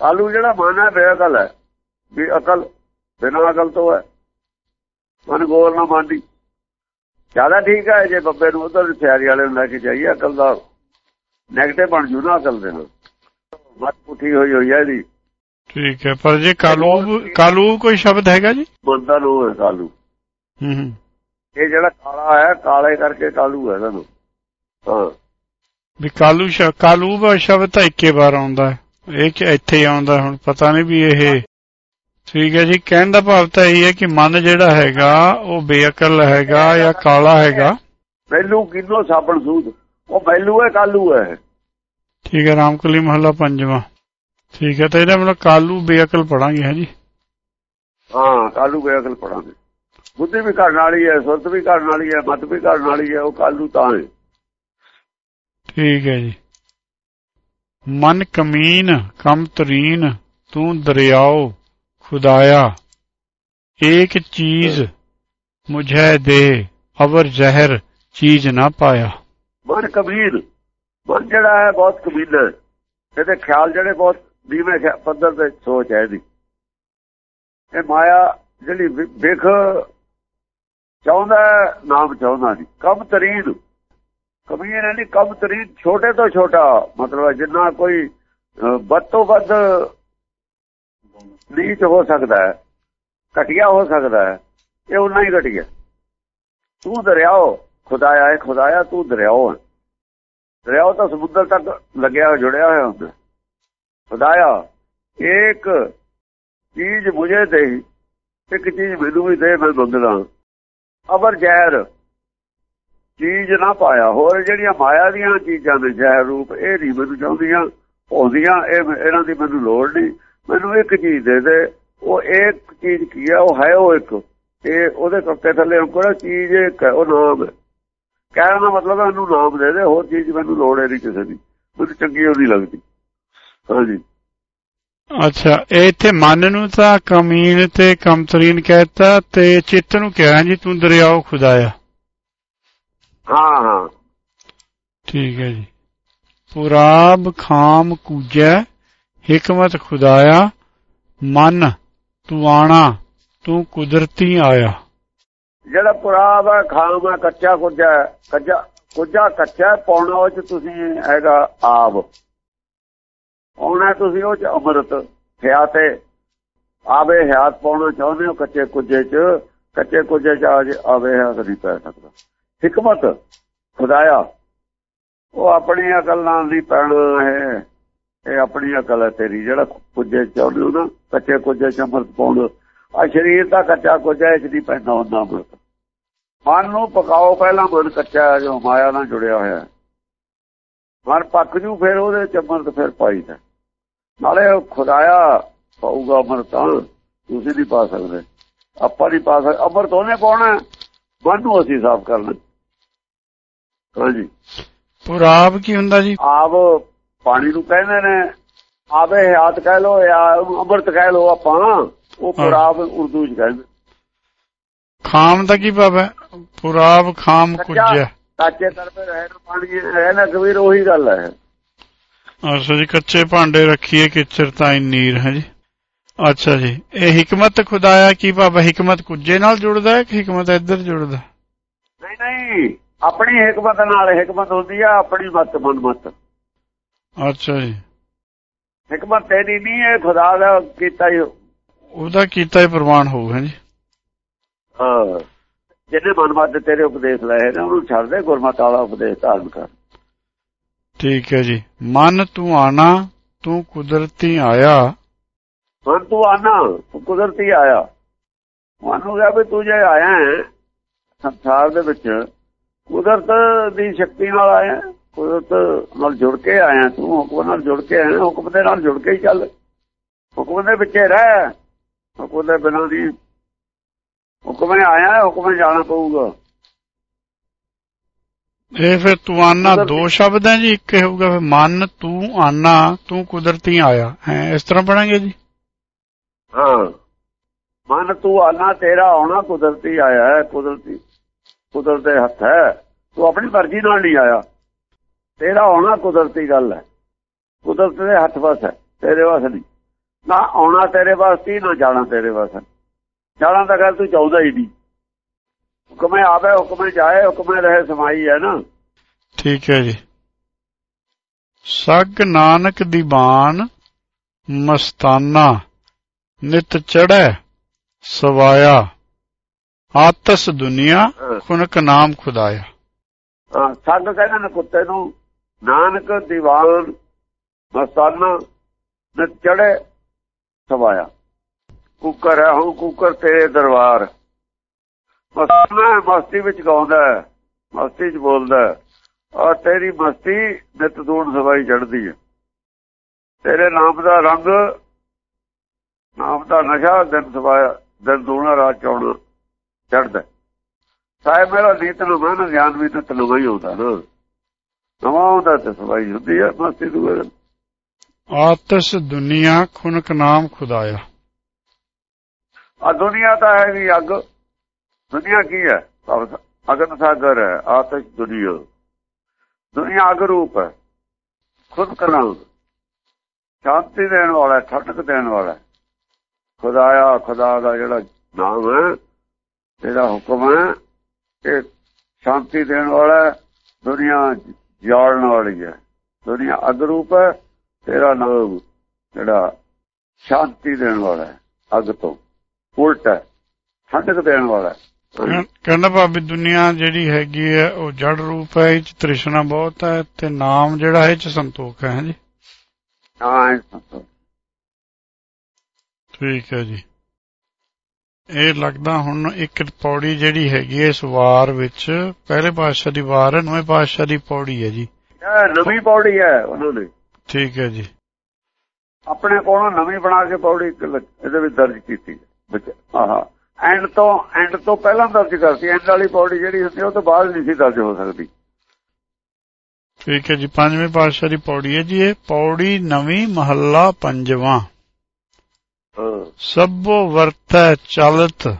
ਕਾਲੂ ਜਿਹੜਾ ਮਨ ਹੈ ਬੇਅਕਲ ਹੈ ਵੀ ਅਕਲ ਬਿਨਾਂ ਅਕਲ ਤੋਂ ਹੈ ਮਨ ਗੋਰ ਨਾ ਮੰਨਦੀ ਜ਼ਿਆਦਾ ਠੀਕ ਹੈ ਜੇ ਬੱਬੇ ਨੂੰ ਉਧਰ ਸਿਆਰੀ ਵਾਲੇ ਨੂੰ ਲੈ ਕੇ ਜਾਈਏ ਅਕਲ ਦਾ। ਨੈਗੇਟਿਵ ਬਣ ਜੂ ਨਾ ਅਕਲ ਦੇ ਨਾਲ। ਮਤ ਪੁੱਠੀ ਹੋਈ ਹੋਈ ਹੈ ਜੀ ਠੀਕ ਹੈ ਪਰ ਜੇ ਕਾਲੂ ਕਾਲੂ ਕੋਈ ਸ਼ਬਦ ਹੈਗਾ ਜੀ? ਬੰਦਾ ਨੂੰ ਹੈ ਕਾਲੂ। ਹੂੰ ਹੂੰ। ਇਹ ਜਿਹੜਾ ਕਾਲਾ ਹੈ ਕਾਲੇ ਕਰਕੇ ਕਾਲੂ ਹੈ ਤੁਹਾਨੂੰ ਹਾਂ। ਵੀ ਕਾਲੂ ਸ਼ ਕਾਲੂ ਦਾ ਸ਼ਬਦ ਤਾਂ ਇੱਕੇ ਵਾਰ ਆਉਂਦਾ ਹੈ। ਇਹ ਕਿ ਇੱਥੇ ਆਉਂਦਾ ਹੁਣ ਪਤਾ ਨਹੀਂ ਵੀ ਇਹ ਠੀਕ ਹੈ ਜੀ ਕਹਿਣ ਦਾ ਭਾਵ ਤਾਂ ਇਹ ਹੈ ਕਿ ਮਨ ਜਿਹੜਾ ਹੈਗਾ ਉਹ ਬੇਅਕਲ ਹੈਗਾ ਜਾਂ ਕਾਲਾ ਹੈਗਾ। ਪਹਿਲੂ ਕਿੰਨੋ ਸਾਬਣ ਸੂਦ ਉਹ ਪਹਿਲੂ ਹੈ ਕਾਲੂ ਹੈ ਠੀਕ ਹੈ ਰਾਮਕਲੀ ਮਹੱਲਾ ਪੰਜਵਾਂ ਠੀਕ ਹੈ ਤਾਂ ਇਹਦਾ ਮਤਲਬ ਕਾਲੂ ਬੇਅਕਲ ਪੜਾਂਗੇ ਹਾਂ ਜੀ ਹਾਂ ਕਾਲੂ ਬੇਅਕਲ ਪੜਾਂਗੇ ਬੁੱਧੀ ਵੀ ਕਰਨ ਵਾਲੀ ਹੈ ਸੁਰਤ ਵੀ ਕਰਨ ਵਾਲੀ ਹੈ ਮਤ ਵੀ ਕਰਨ ਵਾਲੀ ਹੈ ਉਹ ਕਾਲੂ ਤਾਂ ਹੈ ਠੀਕ ਹੈ ਜੀ ਮਨ ਕਮੀਨ ਕਮ ਤਰੀਨ ਤੂੰ ਦਰਿਆਓ खुदाया एक चीज मुझे दे अवर जहर चीज ना पाया ਮਨ ਕਬੀਰ ਮਨ ਜਿਹੜਾ ਹੈ ਬਹੁਤ ਕਬੀਲ ਇਹਦੇ ਖਿਆਲ ਜਿਹੜੇ ਬਹੁਤ ਦੀਵੇਂ ਪੱਧਰ ਤੇ ਸੋਚ ਹੈ ਇਹਦੀ। ਇਹ ਮਾਇਆ ਜਿਹੜੀ ਵਿਖ ਚਾਹੁੰਦਾ ਨਾਮ ਚਾਹੁੰਦਾ ਨਹੀਂ। ਕਮ ਤਰੀਨ। ਕਬੀਰ ਨਹੀਂ ਕਮ ਤਰੀਨ ਛੋਟੇ ਤੋਂ ਛੋਟਾ। ਮਤਲਬ ਜਿੰਨਾ ਕੋਈ ਵੱਧ ਤੋਂ ਵੱਧ ਨੀਚ ਹੋ ਸਕਦਾ ਹੈ, ਘਟਿਆ ਹੋ ਸਕਦਾ ਹੈ, ਇਹ ਉਨਾ ਹੀ ਘਟਿਆ। ਤੂੰ ਦਰਿਆਓ, ਖੁਦਾਇਆ ਹੈ, ਖੁਦਾਇਆ ਤੂੰ ਦਰਿਆਓ ਹੈ। ਦਰਿਆਓ ਤਾਂ ਸਮੁੰਦਰ ਤੱਕ ਲੱਗਿਆ, ਜੁੜਿਆ ਹੋਇਆ ਹੁੰਦਾ। ਖੁਦਾਇਆ, ਇੱਕ ਚੀਜ਼ ਮੁਝੇ ਦੇ, ਇੱਕ ਚੀਜ਼ ਮੈਨੂੰ ਵੀ ਦੇ, ਮੈਂ ਮੰਗਦਾ ਅਬਰ ਜ਼ਹਿਰ, ਚੀਜ਼ ਨਾ ਪਾਇਆ। ਹੋਰ ਜਿਹੜੀਆਂ ਮਾਇਆ ਦੀਆਂ ਚੀਜ਼ਾਂ ਦੇ ਜ਼ਹਿਰ ਰੂਪ, ਇਹ ਨਹੀਂ ਮੈਨੂੰ ਚਾਹੁੰਦੀਆਂ ਹੁੰਦੀਆਂ ਇਹ ਇਹਨਾਂ ਦੀ ਮੈਨੂੰ ਲੋੜ ਨਹੀਂ। ਮੈਨੂੰ ਇੱਕ ਚੀਜ਼ ਦੇ ਦੇ। ਉਹ ਇੱਕ ਚੀਜ਼ ਕੀ ਹੈ ਉਹ ਹੈ ਉਹ ਇੱਕ। ਇਹ ਉਹਦੇ ਕੱਕੇ ਥੱਲੇ ਕੋਈ ਚੀਜ਼ ਇੱਕ ਹੈ, ਉਹ ਨਾਮ ਹੈ। ਕਹਿਣ ਦਾ ਮਤਲਬ ਹੈ ਇਹਨੂੰ ਨਾਮ ਦੇ ਦੇ ਹੋਰ ਚੀਜ਼ ਮੈਨੂੰ ਲੋੜ ਹੈ ਨਹੀਂ ਕਿਸੇ ਦੀ। ਮੈਨੂੰ ਚੰਗੀ ਉਹਦੀ ਲੱਗਦੀ। ਹਾਂਜੀ। ਅੱਛਾ ਇਹ ਇੱਥੇ ਮਨ ਨੂੰ ਤਾਂ ਕਮੀਨ ਤੇ ਕਮਤਰੀਨ ਕਹਿਤਾ ਤੇ ਚਿੱਤ ਨੂੰ ਕਿਹਾ ਜੀ ਤੂੰ ਦਰਿਆਓ ਖੁਦਾਇਆ। ਹਾਂ ਹਾਂ। ਠੀਕ ਹੈ ਜੀ। ਪੁਰਾਬ ਖਾਮ ਕੂਜੈ ਹਕਮਤ ਖੁਦਾਇਆ। ਮਨ ਤੂੰ ਆਣਾ ਤੂੰ ਕੁਦਰਤੀ ਆਇਆ। ਜਿਹੜਾ ਪੁਰਾਬ ਹੈ ਖਾਮ ਹੈ ਕੱਚਾ ਕੁੱਜਾ ਕੱਚਾ ਕੁੱਜਾ ਕੱਚਾ ਪਾਉਣਾ ਉਹ ਚ ਤੁਸੀਂ ਹੈਗਾ ਆਬ ਪਾਉਣਾ ਤੁਸੀਂ ਉਹ ਚ ਅੰਮ੍ਰਿਤ ਹਿਆਤੇ ਆਵੇ ਹਿਆਤ ਪਾਉਣਾ ਚਾਹੁੰਦੇ ਹੋ ਕੱਚੇ ਕੁੱਜੇ ਚ, ਕੱਚੇ ਕੁੱਜੇ ਚ ਆਵੇ ਹਿਆਤ ਨਹੀਂ ਪੈ ਸਕਦਾ। ਹਕਮਤ, ਖੁਦਾਇਆ, ਉਹ ਆਪਣੀ ਅਕਲ ਨਾਲ ਨਹੀਂ ਪੈਣਾ ਹੈ। ਇਹ ਆਪਣੀ ਅਕਲ ਹੈ ਤੇਰੀ, ਜਿਹੜਾ ਕੁੱਜੇ ਚਾਹੁੰਦੇ ਹੋ ਨਾ, ਕੱਚੇ ਕੁੱਜੇ ਚ ਅੰਮ੍ਰਿਤ ਪਾਉਣ। ਆ ਸਰੀਰ ਦਾ ਕੱਚਾ ਕੁੱਜਾ ਇਸ ਦੀ ਪੈਂਦਾ ਹੁੰਦਾ ਅੰਮ੍ਰਿਤ। ਮਨ ਨੂੰ ਪਕਾਓ ਪਹਿਲਾਂ ਮਨ ਕੱਚਾ ਹੈ ਜੋ ਮਾਇਆ ਨਾਲ ਜੁੜਿਆ ਹੋਇਆ ਹੈ। ਮਨ ਪੱਕ ਜੂ ਫਿਰ ਉਹਦੇ ਚ ਅੰਮ੍ਰਿਤ ਫਿਰ ਪਾਈਦਾ ਨਾਲੇ ਖੁਦਾਇਆ ਪਾਊਗਾ ਅੰਮ੍ਰਿਤ ਤਾਂ ਤੁਸੀਂ ਨਹੀਂ ਪਾ ਸਕਦੇ। ਆਪਾਂ ਨਹੀਂ ਪਾ ਸਕਦੇ। ਅੰਮ੍ਰਿਤ ਉਹਨੇ ਪਾਉਣਾ ਮਨ ਨੂੰ ਅਸੀਂ ਸਾਫ਼ ਕਰਨਾ ਹਾਂਜੀ ਪੁਰਾਬ ਕੀ ਹੁੰਦਾ ਜੀ? ਆਪ ਪਾਣੀ ਨੂੰ ਕਹਿੰਦੇ ਨੇ ਆਵੇ ਹਯਾਤ ਕਹਿ ਲੋ ਜਾਂ ਅੰਮ੍ਰਿਤ ਕਹਿ ਲੋ ਆਪਾਂ ਉਹ ਪੁਰਾਬ ਉਰਦੂ ਚ ਕਹਿੰਦੇ। ਖਾਮ ਦਾ ਕੀ ਭਾਵ ਹੈ? ਪੁਰਾਬ ਖਾਮ ਕੁਜੈ। ਕੱਚੇ ਤਰਫੇ ਰਹੇ ਨਾ ਪਾਣੀ ਹੈ ਨਾ ਕਬੀਰ ਉਹੀ ਗੱਲ ਹੈ। ਅੱਛਾ ਜੀ ਕੱਚੇ ਭਾਂਡੇ ਰੱਖੀਏ ਕਿਚਰ ਤਾਂ ਨੀਰ ਹੈ ਜੀ। ਅੱਛਾ ਜੀ ਇਹ ਹਕਮਤ ਖੁਦਾਇਆ ਕੀ ਭਾਵ ਹਕਮਤ ਕੁਜੇ ਨਾਲ ਜੁੜਦਾ ਹੈ ਕਿ ਹਕਮਤ ਇੱਧਰ ਜੁੜਦਾ? ਨਹੀਂ ਨਹੀਂ ਆਪਣੀ ਹਕਮਤ ਨਾਲ ਹਕਮਤ ਹੁੰਦੀ ਆ ਆਪਣੀ ਮਤ ਮਨ ਮਤ। ਅੱਛਾ ਜੀ। ਹਕਮਤ ਤੇਰੀ ਨਹੀਂ ਇਹ ਖੁਦਾ ਦਾ ਕੀਤਾ ਹੀ ਉਹਦਾ ਕੀਤਾ ਹੀ ਪ੍ਰਮਾਣ ਹੋਊ ਹਾਂਜੀ ਹਾਂ। ਜਿਹਨੇ ਮਨਮਤ ਤੇਰੇ ਉਪਦੇਸ਼ ਲਏ ਨੇ ਉਹਨੂੰ ਛੱਡ ਦੇ ਗੁਰਮਤਿ ਵਾਲਾ ਉਪਦੇਸ਼ ਧਾਰਨ ਕਰ। ਠੀਕ ਹੈ ਜੀ। ਮਨ ਤੂੰ ਆਣਾ ਤੂੰ ਕੁਦਰਤੀ ਆਇਆ। ਮਨ ਤੂੰ ਆਣਾ ਤੂੰ ਕੁਦਰਤੀ ਆਇਆ। ਮਨ ਨੂੰ ਕਿਹਾ ਵੀ ਤੂੰ ਜੇ ਆਇਆ ਹੈ ਸੰਸਾਰ ਦੇ ਵਿੱਚ ਕੁਦਰਤ ਦੀ ਸ਼ਕਤੀ ਨਾਲ ਆਇਆ ਹੈ, ਕੁਦਰਤ ਨਾਲ ਜੁੜ ਕੇ ਆਇਆ ਤੂੰ ਹੁਕਮ ਨਾਲ ਜੁੜ ਕੇ ਆਇਆ ਹੁਕਮ ਦੇ ਨਾਲ ਜੁੜ ਕੇ ਹੀ ਚੱਲ। ਹੁਕਮ ਦੇ ਵਿੱਚ ਹੀ ਰਹਿ। ਹੁਕਮ ਦੇ ਬਿਨਾਂ ਦੀ ਹੁਕਮ ਨੇ ਆਇਆ ਹੈ, ਹੁਕਮ ਜਾਣਾ ਪਊਗਾ। ਇਹ ਫਿਰ ਤੂੰ ਆਨਾ ਦੋ ਸ਼ਬਦ ਹੈ ਜੀ ਇੱਕ ਹੋਊਗਾ ਫਿਰ ਮਨ ਤੂੰ ਆਨਾ ਤੂੰ ਕੁਦਰਤੀ ਆਇਆ। ਹੈ ਇਸ ਤਰ੍ਹਾਂ ਪੜਾਂਗੇ ਜੀ? ਹਾਂ। ਮਨ ਤੂੰ ਆਣਾ ਤੇਰਾ ਆਉਣਾ ਕੁਦਰਤੀ ਆਇਆ ਹੈ ਕੁਦਰਤੀ ਕੁਦਰਤ ਦੇ ਹੱਥ ਹੈ। ਤੂੰ ਆਪਣੀ ਮਰਜ਼ੀ ਨਾਲ ਨਹੀਂ ਆਇਆ। ਤੇਰਾ ਆਉਣਾ ਕੁਦਰਤੀ ਗੱਲ ਹੈ। ਕੁਦਰਤ ਦੇ ਹੱਥ ਵਸ ਹੈ ਤੇਰੇ ਵਸ ਨਹੀਂ। ਨਾ ਆਉਣਾ ਤੇਰੇ ਵਾਸਤੇ ਨਾ ਜਾਣਾ ਤੇਰੇ ਵਾਸਤੇ। ਜਾਣਾ ਤਾਂ ਗੱਲ ਤੂੰ ਚਾਹੁੰਦਾ ਹੀ ਨਹੀਂ। ਹੁਕਮੇ ਆਵੇ ਹੁਕਮੇ ਜਾਏ ਹੁਕਮੇ ਰਹੇ ਸਮਾਈ ਹੈ ਨਾ। ਠੀਕ ਹੈ ਜੀ। ਸਗ ਨਾਨਕ ਦੀ ਬਾਣ ਮਸਤਾਨਾ ਨਿਤ ਚੜੈ ਸਵਾਇਆ। ਆਤਸ ਦੁਨੀਆ ਖੁਨਕ ਨਾਮ ਖੁਦਾਇਆ। ਹਾਂ, ਸੱਗ ਕਹਿੰਦੇ ਨੇ ਕੁੱਤੇ ਨੂੰ ਨਾਨਕ ਦੀਵਾਨ ਮਸਤਾਨਾ ਨੇ ਚੜੇ ਸਵਾਇਆ। ਕੁਕਰ ਹੈ ਹੂੰ ਕੁੱਕਰ ਤੇਰੇ ਦਰਬਾਰ। ਮਸਤਾਨਾ ਮਸਤੀ ਵਿੱਚ ਗਾਉਂਦਾ ਮਸਤੀ 'ਚ ਬੋਲਦਾ ਔਰ ਤੇਰੀ ਮਸਤੀ ਨਿਤ ਦੂਣ ਸਵਾਈ ਚੜਦੀ ਹੈ। ਤੇਰੇ ਨਾਮ ਦਾ ਰੰਗ, ਨਾਮ ਦਾ ਨਸ਼ਾ ਦਿਨ ਸਵਾਇਆ, ਦਿਨ ਦੂਣਾ ਰਾਤ ਚੌਣਾ ਚੜਦਾ ਸਾਹਿਬ ਮੇਰਾ ਨੀਤ ਨੂੰ ਮਨ ਗਿਆਨ ਵੀ ਨਿਤ ਨਵਾਂ ਹੀ ਹੁੰਦਾ ਨਾ। ਨਵਾਂ ਹੁੰਦਾ ਤੇ ਸਵਾਈ ਹੁੰਦੀ ਹੈ, ਮਸਤੀ ਦੂਏ ਆਤਸ ਦੁਨੀਆ ਖੁਨਕ ਨਾਮ ਖੁਦਾਇਆ। ਆ ਦੁਨੀਆ ਤਾਂ ਹੈ ਵੀ ਅੱਗ। ਦੁਨੀਆ ਕੀ ਹੈ? ਭਵ- ਅਗਨ ਸਾਗਰ ਹੈ ਆਤਸ਼ ਦੁਨੀਆ। ਦੁਨੀਆ ਅਗ ਰੂਪ ਹੈ। ਖੁਦ ਕਲਾਮ ਸ਼ਾਂਤੀ ਦੇਣ ਵਾਲਾ ਠੰਡਕ ਦੇਣ ਵਾਲਾ ਖੁਦਾਇਆ ਖੁਦਾ ਦਾ ਜਿਹੜਾ ਨਾਮ ਹੈ ਜਿਹੜਾ ਹੁਕਮ ਹੈ ਇਹ ਸ਼ਾਂਤੀ ਦੇਣ ਵਾਲਾ ਹੈ, ਦੁਨੀਆ ਜਾਲਣ ਵਾਲੀ ਹੈ। ਦੁਨੀਆ ਅਗ ਰੂਪ ਹੈ। ਤੇਰਾ ਨਾਮ ਜਿਹੜਾ ਸ਼ਾਂਤੀ ਦੇਣ ਵਾਲਾ ਹੈ ਅਗ ਤੋਂ। ਉਲਟ ਹੈ। ਠੰਡਕ ਦੇਣ ਵਾਲਾ ਕਹਿੰਦਾ ਭਾਵੇਂ ਦੁਨੀਆ ਜਿਹੜੀ ਹੈਗੀ ਹੈ ਉਹ ਜੜ ਰੂਪ ਹੈ ਇਹ ਚ ਤ੍ਰਿਸ਼ਨਾ ਬਹੁਤ ਹੈ ਤੇ ਨਾਮ ਜਿਹੜਾ ਹੈ ਇਹ ਚ ਸੰਤੋਖ ਹੈ ਹਾਂਜੀ? ਹਾਂ। ਠੀਕ ਹੈ ਜੀ। ਇਹ ਲੱਗਦਾ ਹੁਣ ਇੱਕ ਪੌੜੀ ਜਿਹੜੀ ਹੈਗੀ ਇਸ ਵਾਰ ਵਿੱਚ ਪਹਿਲੇ ਪਾਤਸ਼ਾਹ ਦੀ ਵਾਰ ਹੈ ਨਵੇਂ ਪਾਤਸ਼ਾਹ ਦੀ ਪੌੜੀ ਹੈ ਜੀ। ਨਵੀਂ ਪੌੜੀ ਹੈ ਉਹਨਾਂ ਨੇ ਠੀਕ ਹੈ ਜੀ। ਆਪਣੇ ਕੋਲੋਂ ਨਵੀਂ ਬਣਾ ਕੇ ਪੌੜੀ ਇਹਦੇ ਵਿੱਚ ਦਰਜ ਕੀਤੀ ਐਂਡ ਤੋਂ ਐਂਡ ਤੋਂ ਪਹਿਲਾਂ ਦਰਜ ਕਰਤੀ। ਐਂਡ ਵਾਲੀ ਪੌੜੀ ਜਿਹੜੀ ਹੁੰਦੀ ਉਹ ਤੋਂ ਬਾਅਦ ਨਹੀਂ ਸੀ ਦਰਜ ਹੋ ਸਕਦੀ। ਠੀਕ ਹੈ ਜੀ ਪੰਜਵੇਂ ਪਾਤਸ਼ਾਹ ਦੀ ਪੌੜੀ ਹੈ ਜੀ ਇਹ। ਪੌੜੀ ਨਵੀਂ ਮਹੱਲਾ ਪੰਜਵਾਂ। ਸਭੋ ਵਰਤੈ ਚਲਤ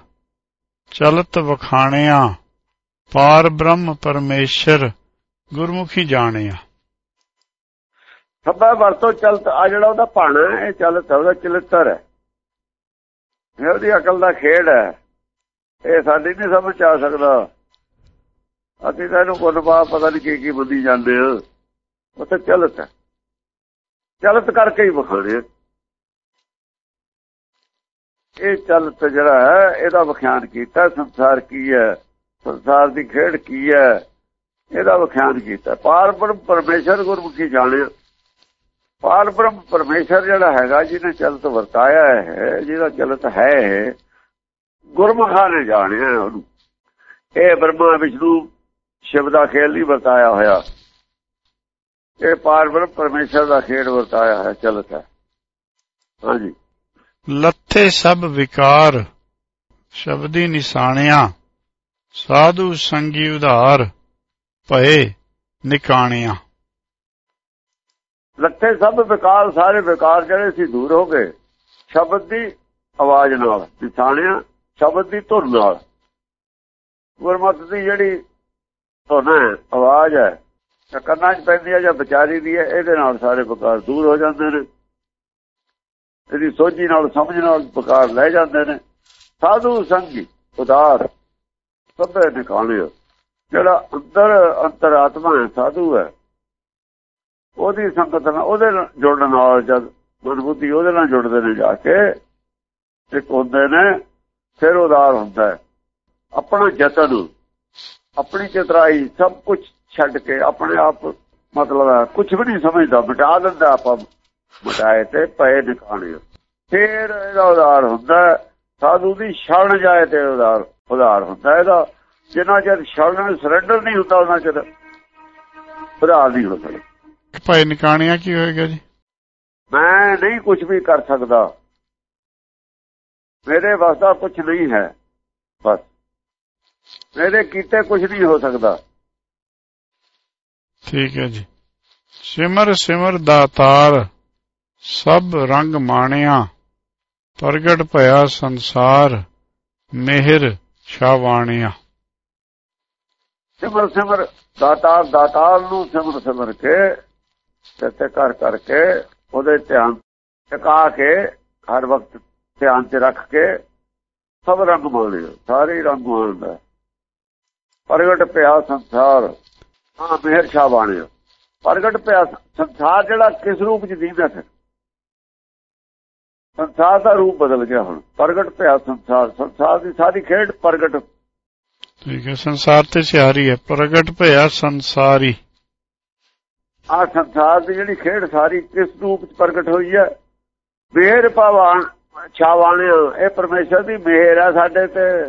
ਚਲਤ ਵਖਾਣਿਆ। ਪਾਰ ਬ੍ਰਹਮ ਪਰਮੇਸ਼ਰ ਗੁਰਮੁਖੀ ਜਾਣਿਆ। ਸਭਾ ਵਰਤੋਂ ਚਲਤ ਆ ਜਿਹੜਾ ਉਹਦਾ ਭਾਣਾ ਇਹ ਚਲਤ ਉਹਦਾ ਚਲਿੱਤਰ ਹੈ। ਇਹ ਉਹਦੀ ਅਕਲ ਦਾ ਖੇਡ ਹੈ। ਇਹ ਸਾਡੀ ਨਹੀਂ ਸਮਝ ਆ ਸਕਦਾ। ਅਸੀਂ ਤਾਂ ਇਹਨੂੰ ਕੁੱਲ ਪਾ ਪਤਾ ਨਹੀਂ ਕੀ ਕੀ ਬੁੱਧੀ ਜਾਂਦੇ ਉੱਥੇ ਚਲਤ ਹੈ। ਚਲਤ ਕਰਕੇ ਹੀ ਵਿਖਾਣੇ ਇਹ ਚਲਤ ਜਿਹੜਾ ਹੈ, ਇਹਦਾ ਵਿਖਿਆਨ ਕੀਤਾ। ਸੰਸਾਰ ਕੀ ਹੈ? ਸੰਸਾਰ ਦੀ ਖੇਡ ਕੀ ਹੈ? ਇਹਦਾ ਵਿਖਿਆਨ ਕੀਤਾ। ਪਾਰ ਬ੍ਰਹਮ ਪਰਮੇਸ਼ਰ ਗੁਰਮੁਖੀ ਜਾਣਿਆ ਪਾਰ ਬ੍ਰਹਮ ਪਰਮੇਸ਼ਰ ਜਿਹੜਾ ਹੈਗਾ, ਜਿਹਨੇ ਚਲਤ ਵਰਤਾਇਆ ਹੈ, ਜਿਹਦਾ ਚਲਤ ਹੈ ਗੁਰਮੁਖਾਂ ਨੇ ਜਾਣਿਆ ਉਹਨੂੰ। ਇਹ ਬ੍ਰਹਮਾ ਵਿਸ਼ਨੂੰ ਸ਼ਿਵ ਦਾ ਖੇਲ ਨਹੀਂ ਵਰਤਾਇਆ ਹੋਇਆ। ਇਹ ਪਾਰ ਬ੍ਰਹਮ ਪਰਮੇਸ਼ਰ ਦਾ ਖੇਡ ਵਰਤਾਇਆ ਹੈ ਚਲਤ ਹੈ। ਹਾਂਜੀ। ਲੱਥੇ ਸਭ ਵਿਕਾਰ, ਸ਼ਬਦੀ ਨਿਸ਼ਾਨਿਆ ਸਾਧੂ ਸੰਗੀ ਉਧਾਰ, ਭਏ ਨਿਕਾਣਿਆ। ਲੱਥੇ ਸਭ ਵਿਕਾਰ, ਸਾਰੇ ਵਿਕਾਰ ਜਿਹੜੇ ਸੀ ਦੂਰ ਹੋ ਗਏ। ਸ਼ਬਦ ਦੀ ਆਵਾਜ਼ ਨਾਲ ਨਿਸ਼ਾਨਿਆ ਸ਼ਬਦ ਦੀ ਧੁਨ ਨਾਲ। ਗੁਰਮਤ ਦੀ ਜਿਹੜੀ ਧੁਨ ਹੈ, ਆਵਾਜ਼ ਹੈ ਕੰਨਾਂ 'ਚ ਪੈਂਦੀ ਹੈ ਜਾਂ ਵਿਚਾਰੀ ਦੀ ਹੈ, ਇਹਦੇ ਨਾਲ ਸਾਰੇ ਵਿਕਾਰ ਦੂਰ ਹੋ ਜਾਂਦੇ ਨੇ। ਇਹਦੀ ਸੋਝੀ ਨਾਲ, ਸਮਝ ਨਾਲ ਵਿਕਾਰ ਲੈ ਜਾਂਦੇ ਨੇ। ਸਾਧੂ ਸੰਗੀ, ਉਦਾਰ, ਸਭੇ ਨਿਕਾਲਿਓ। ਜਿਹੜਾ ਅੰਦਰ ਅੰਤਰਾਤਮਾ ਹੈ, ਸਾਧੂ ਹੈ ਉਹਦੀ ਸੰਗਤ ਨਾਲ, ਉਹਦੇ ਨਾਲ ਜੁੜਨ ਨਾਲ, ਜਦ ਮਨ ਉਹਦੇ ਨਾਲ ਜੁੜਦੇ ਨੇ ਜਾ ਕੇ, ਇੱਕ ਹੁੰਦੇ ਨੇ, ਫਿਰ ਉਦਾਰ ਹੁੰਦਾ ਹੈ। ਆਪਣਾ ਯਤਨ, ਆਪਣੀ ਚਤਰਾਈ ਸਭ ਕੁਝ ਛੱਡ ਕੇ ਆਪਣੇ ਆਪ, ਮਤਲਬ ਹੈ ਕੁਝ ਵੀ ਨਹੀਂ ਸਮਝਦਾ, ਮਿਟਾ ਦਿੰਦਾ ਆਪਾਂ, ਮਿਟਾਏ ਤੇ ਪਏ ਨਿਕਾਣੇ ਫਿਰ ਇਹਦਾ ਉਦਾਰ ਹੁੰਦਾ ਹੈ। ਸਾਧੂ ਦੀ ਸ਼ਰਨ ਜਾਏ ਤੇ ਉਦਾਰ ਉਦਾਰ ਹੁੰਦਾ ਇਹਦਾ। ਜਿੰਨਾ ਚਿਰ ਸ਼ਰਨ ਸਰੈਂਡਰ ਨਹੀਂ ਹੁੰਦਾ, ਉਹਨਾਂ ਚਿਰ ਉਦਾਰ ਨਹੀਂ ਹੋ ਸਕਦਾ। ਭਾਈ ਨਿਕਾਣਿਆ ਕੀ ਹੋਏਗਾ ਜੀ? ਮੈਂ ਨਹੀਂ ਕੁਝ ਵੀ ਕਰ ਸਕਦਾ। ਮੇਰੇ ਵੱਸ ਦਾ ਕੁਝ ਨਹੀਂ ਹੈ ਬਸ। ਮੇਰੇ ਕੀਤੇ ਕੁਝ ਨਹੀਂ ਹੋ ਸਕਦਾ। ਠੀਕ ਹੈ ਜੀ। ਸਿਮਰ ਸਿਮਰ ਦਾਤਾਰ ਸਭ ਰੰਗ ਮਾਣਿਆ ਪ੍ਰਗਟ ਭਇਆ ਸੰਸਾਰ ਮਿਹਰ ਛਾਵਾਣਿਆ। ਸਿਮਰ ਸਿਮਰ ਦਾਤਾਰ ਦਾਤਾਰ ਨੂੰ ਸਿਮਰ ਸਿਮਰ ਕੇ ਤੇ ਤੇ ਕਰ ਕਰਕੇ ਉਹਦੇ ਧਿਆਨ ਟਿਕਾ ਕੇ ਹਰ ਵਕਤ ਧਿਆਨ ਤੇ ਰੱਖ ਕੇ ਸਭ ਰੰਗ ਮਾਣਿਆ ਸਾਰੇ ਰੰਗ ਮਾਣਦਾ ਪ੍ਰਗਟ ਪਿਆ ਸੰਸਾਰ, ਹਾਂ ਮਿਹਰ ਛਾ ਬਾਣਿਆ ਪ੍ਰਗਟ ਪਿਆ ਸੰਸਾਰ ਜਿਹੜਾ ਕਿਸ ਰੂਪ ਚ ਦੀਦਾ ਫਿਰ? ਸੰਸਾਰ ਦਾ ਰੂਪ ਬਦਲ ਗਿਆ ਹੁਣ। ਪ੍ਰਗਟ ਪਿਆ ਸੰਸਾਰ ਸੰਸਾਰ ਦੀ ਸਾਰੀ ਖੇਡ ਪ੍ਰਗਟ। ਠੀਕ ਹੈ, ਸੰਸਾਰ ਤੇ ਸਿਆਰੀ ਹੈ। ਪ੍ਰਗਟ ਭਇਆ ਸੰਸਾਰੀ। ਆ ਸੰਸਾਰ ਦੀ ਜਿਹੜੀ ਖੇਡ ਸਾਰੀ ਕਿਸ ਰੂਪ ਚ ਪ੍ਰਗਟ ਹੋਈ ਹੈ? ਮਿਹਰ ਭਵਾਨ ਛਾਵਾਣਿਆ, ਇਹ ਪਰਮੇਸ਼ਰ ਦੀ ਮਿਹਰ ਹੈ ਸਾਡੇ ਤੇ।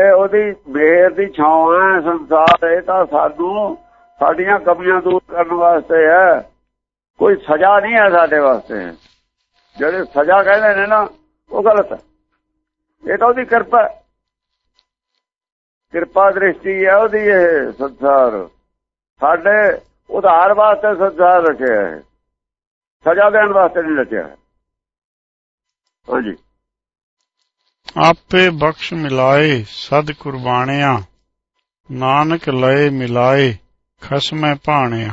ਇਹ ਉਹਦੀ ਮਿਹਰ ਦੀ ਛਾਂ ਹੈ ਸੰਸਾਰ, ਇਹ ਤਾਂ ਸਾਨੂੰ ਸਾਡੀਆਂ ਕਮੀਆਂ ਦੂਰ ਕਰਨ ਵਾਸਤੇ ਹੈ। ਕੋਈ ਸਜ਼ਾ ਨਹੀਂ ਹੈ ਸਾਡੇ ਵਾਸਤੇ। ਜਿਹੜੇ ਸਜ਼ਾ ਕਹਿੰਦੇ ਨੇ ਨਾ, ਉਹ ਗਲਤ ਹੈ। ਇਹ ਤਾਂ ਉਹਦੀ ਕਿਰਪਾ ਕਿਰਪਾ ਦ੍ਰਿਸ਼ਟੀ ਹੈ ਉਹਦੀ ਇਹ ਸੰਸਾਰ। ਸਾਡੇ ਉਧਾਰ ਵਾਸਤੇ ਸੰਸਾਰ ਰਚਿਆ ਹੈ। ਸਜ਼ਾ ਦੇਣ ਵਾਸਤੇ ਨਹੀਂ ਰਚਿਆ ਹੈ। ਹਾਂਜੀ। ਆਪੇ ਬਖਸ਼ ਮਿਲਾਏ ਸਦ ਕੁਰਬਾਨਿਆ। ਨਾਨਕ ਲਏ ਮਿਲਾਏ ਖਸਮੈ ਭਾਣਿਆ।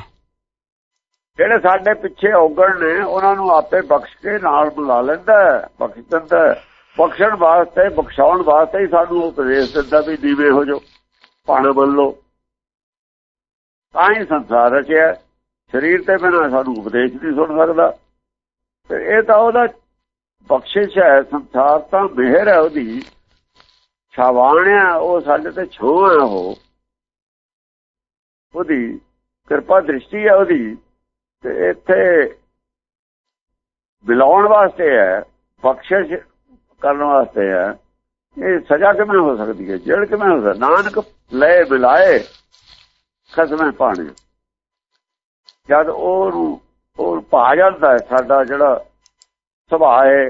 ਜਿਹੜੇ ਸਾਡੇ ਪਿੱਛੇ ਔਗਣ ਨੇ ਉਹਨਾਂ ਨੂੰ ਆਪੇ ਬਖਸ਼ ਕੇ ਨਾਲ ਬੁਲਾ ਲੈਂਦਾ ਹੈ, ਬਖਸ਼ ਦਿੰਦਾ। ਬਖਸ਼ਣ ਵਾਸਤੇ ਬਖਸ਼ਾਉਣ ਵਾਸਤੇ ਹੀ ਸਾਨੂੰ ਉਪਦੇਸ਼ ਦਿੰਦਾ ਵੀ ਦੀਵੇ ਹੋ ਜਾਓ ਪਾਣਾ ਬਣ ਲਓ। ਤਾਂ ਹੀ ਸੰਸਾਰ ਰਚਿਆ ਸਰੀਰ ਤੇ ਬਿਨਾ ਸਾਨੂੰ ਉਪਦੇਸ਼ ਨਹੀਂ ਸੁਣ ਸਕਦਾ। ਤੇ ਇਹ ਤਾਂ ਉਹਦਾ ਬਖਸ਼ਿਸ਼ ਹੈ, ਸੰਸਾਰ ਤਾਂ ਮਿਹਰ ਹੈ ਉਹਦੀ। ਛਾਵਾਣਿਆ ਉਹ ਸਾਡੇ ਤੇ ਛੋਹ ਹੈ ਉਹ। ਉਹਦੀ ਕਿਰਪਾ ਦ੍ਰਿਸ਼ਟੀ ਹੈ ਉਹਦੀ। ਤੇ ਇੱਥੇ ਬਿਲਾਉਣ ਵਾਸਤੇ ਹੈ, ਬਖਸ਼ਿਸ਼ ਕਰਨ ਵਾਸਤੇ ਹੈ। ਇਹ ਸਜ਼ਾ ਕਿਵੇਂ ਹੋ ਸਕਦੀ ਹੈ? ਜੇਲ੍ਹ ਕਿਵੇਂ ਹੋ ਸਕਦਾ? ਨਾਨਕ ਲੈ ਬਿਲਾਏ। ਖਸਮੇ ਪਾਣੀ। ਜਦ ਉਹ ਉਹ ਪਾ ਜਾਂਦਾ ਹੈ, ਸਾਡਾ ਜਿਹੜਾ ਸੁਭਾਅ ਹੈ,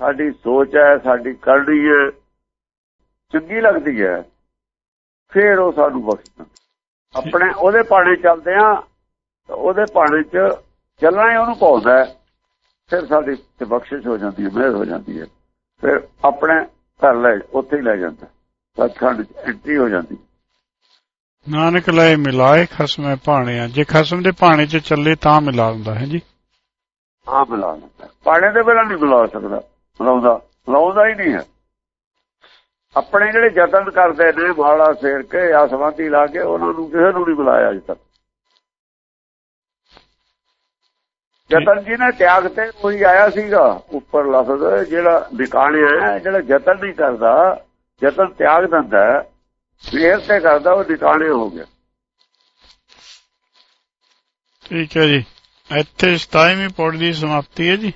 ਸਾਡੀ ਸੋਚ ਹੈ, ਸਾਡੀ ਕਰਨੀ ਹੈ, ਚੰਗੀ ਲੱਗਦੀ ਹੈ, ਫਿਰ ਉਹ ਸਾਨੂੰ ਬਖਸ਼ਦਾ। ਆਪਣੇ ਉਹਦੇ ਪਾਣੇ ਚੱਲਦੇ ਆ ਤਾਂ ਉਹਦੇ ਪਾਣੇ 'ਚ ਚੱਲਣਾ ਹੀ ਉਹਨੂੰ ਪਾਉਂਦਾ ਫਿਰ ਸਾਡੀ ਤੇ ਬਖਸ਼ਿਸ਼ ਹੋ ਜਾਂਦੀ ਹੈ, ਮਿਹਰ ਹੋ ਜਾਂਦੀ ਹੈ। ਫਿਰ ਆਪਣੇ ਘਰ ਲੈ, ਉੱਥੇ ਹੀ ਲੈ ਜਾਂਦਾ ਸੱਚਖੰਡ 'ਚ ਐਂਟਰੀ ਹੋ ਜਾਂਦੀ ਨਾਨਕ ਲਏ ਮਿਲਾਏ ਖਸਮੈ ਭਾਣਿਆ, ਜੇ ਖਸਮ ਦੇ ਭਾਣੇ 'ਚ ਚੱਲੇ ਤਾਂ ਮਿਲਾ ਦਿੰਦਾ ਹੈ ਜੀ। ਆ ਮਿਲਾ ਲੈਂਦਾ ਭਾਣੇ ਦੇ ਬਿਨਾਂ ਨਹੀਂ ਮਿਲਾ ਸਕਦਾ ਮਿਲਾਉਂਦਾ ਲਾਉਂਦਾ ਹੀ ਨਹੀਂ ਹੈ। ਆਪਣੇ ਜਿਹੜੇ ਯਤਨ ਕਰਦੇ ਨੇ ਮਾੜਾ ਫੇਰ ਕੇ, ਆਸਮਾਨੀ ਲਾ ਕੇ, ਉਹਨਾਂ ਨੂੰ ਕਿਸੇ ਨੂੰ ਨਹੀਂ ਬੁਲਾਇਆ ਅਜੇ ਤੱਕ। ਯਤਨ ਜੀ ਨੇ ਤਿਆਗ ਤੇ ਕੋਈ ਆਇਆ ਸੀਗਾ, ਉੱਪਰ ਲਫ਼ਜ਼, ਜਿਹੜਾ ਨਿਕਾਣਿਆ ਜਿਹੜਾ ਯਤਨ ਨਹੀਂ ਕਰਦਾ, ਯਤਨ ਤਿਆਗ ਦਿੰਦਾ ਹੈ, ਤੇ ਕਰਦਾ ਉਹ ਨਿਕਾਣੇ ਹੋ ਗਿਆ। ਠੀਕ ਹੈ ਜੀ। ਇੱਥੇ 27ਵੀਂ ਪੌੜੀ ਦੀ ਸਮਾਪਤੀ ਹੈ ਜੀ।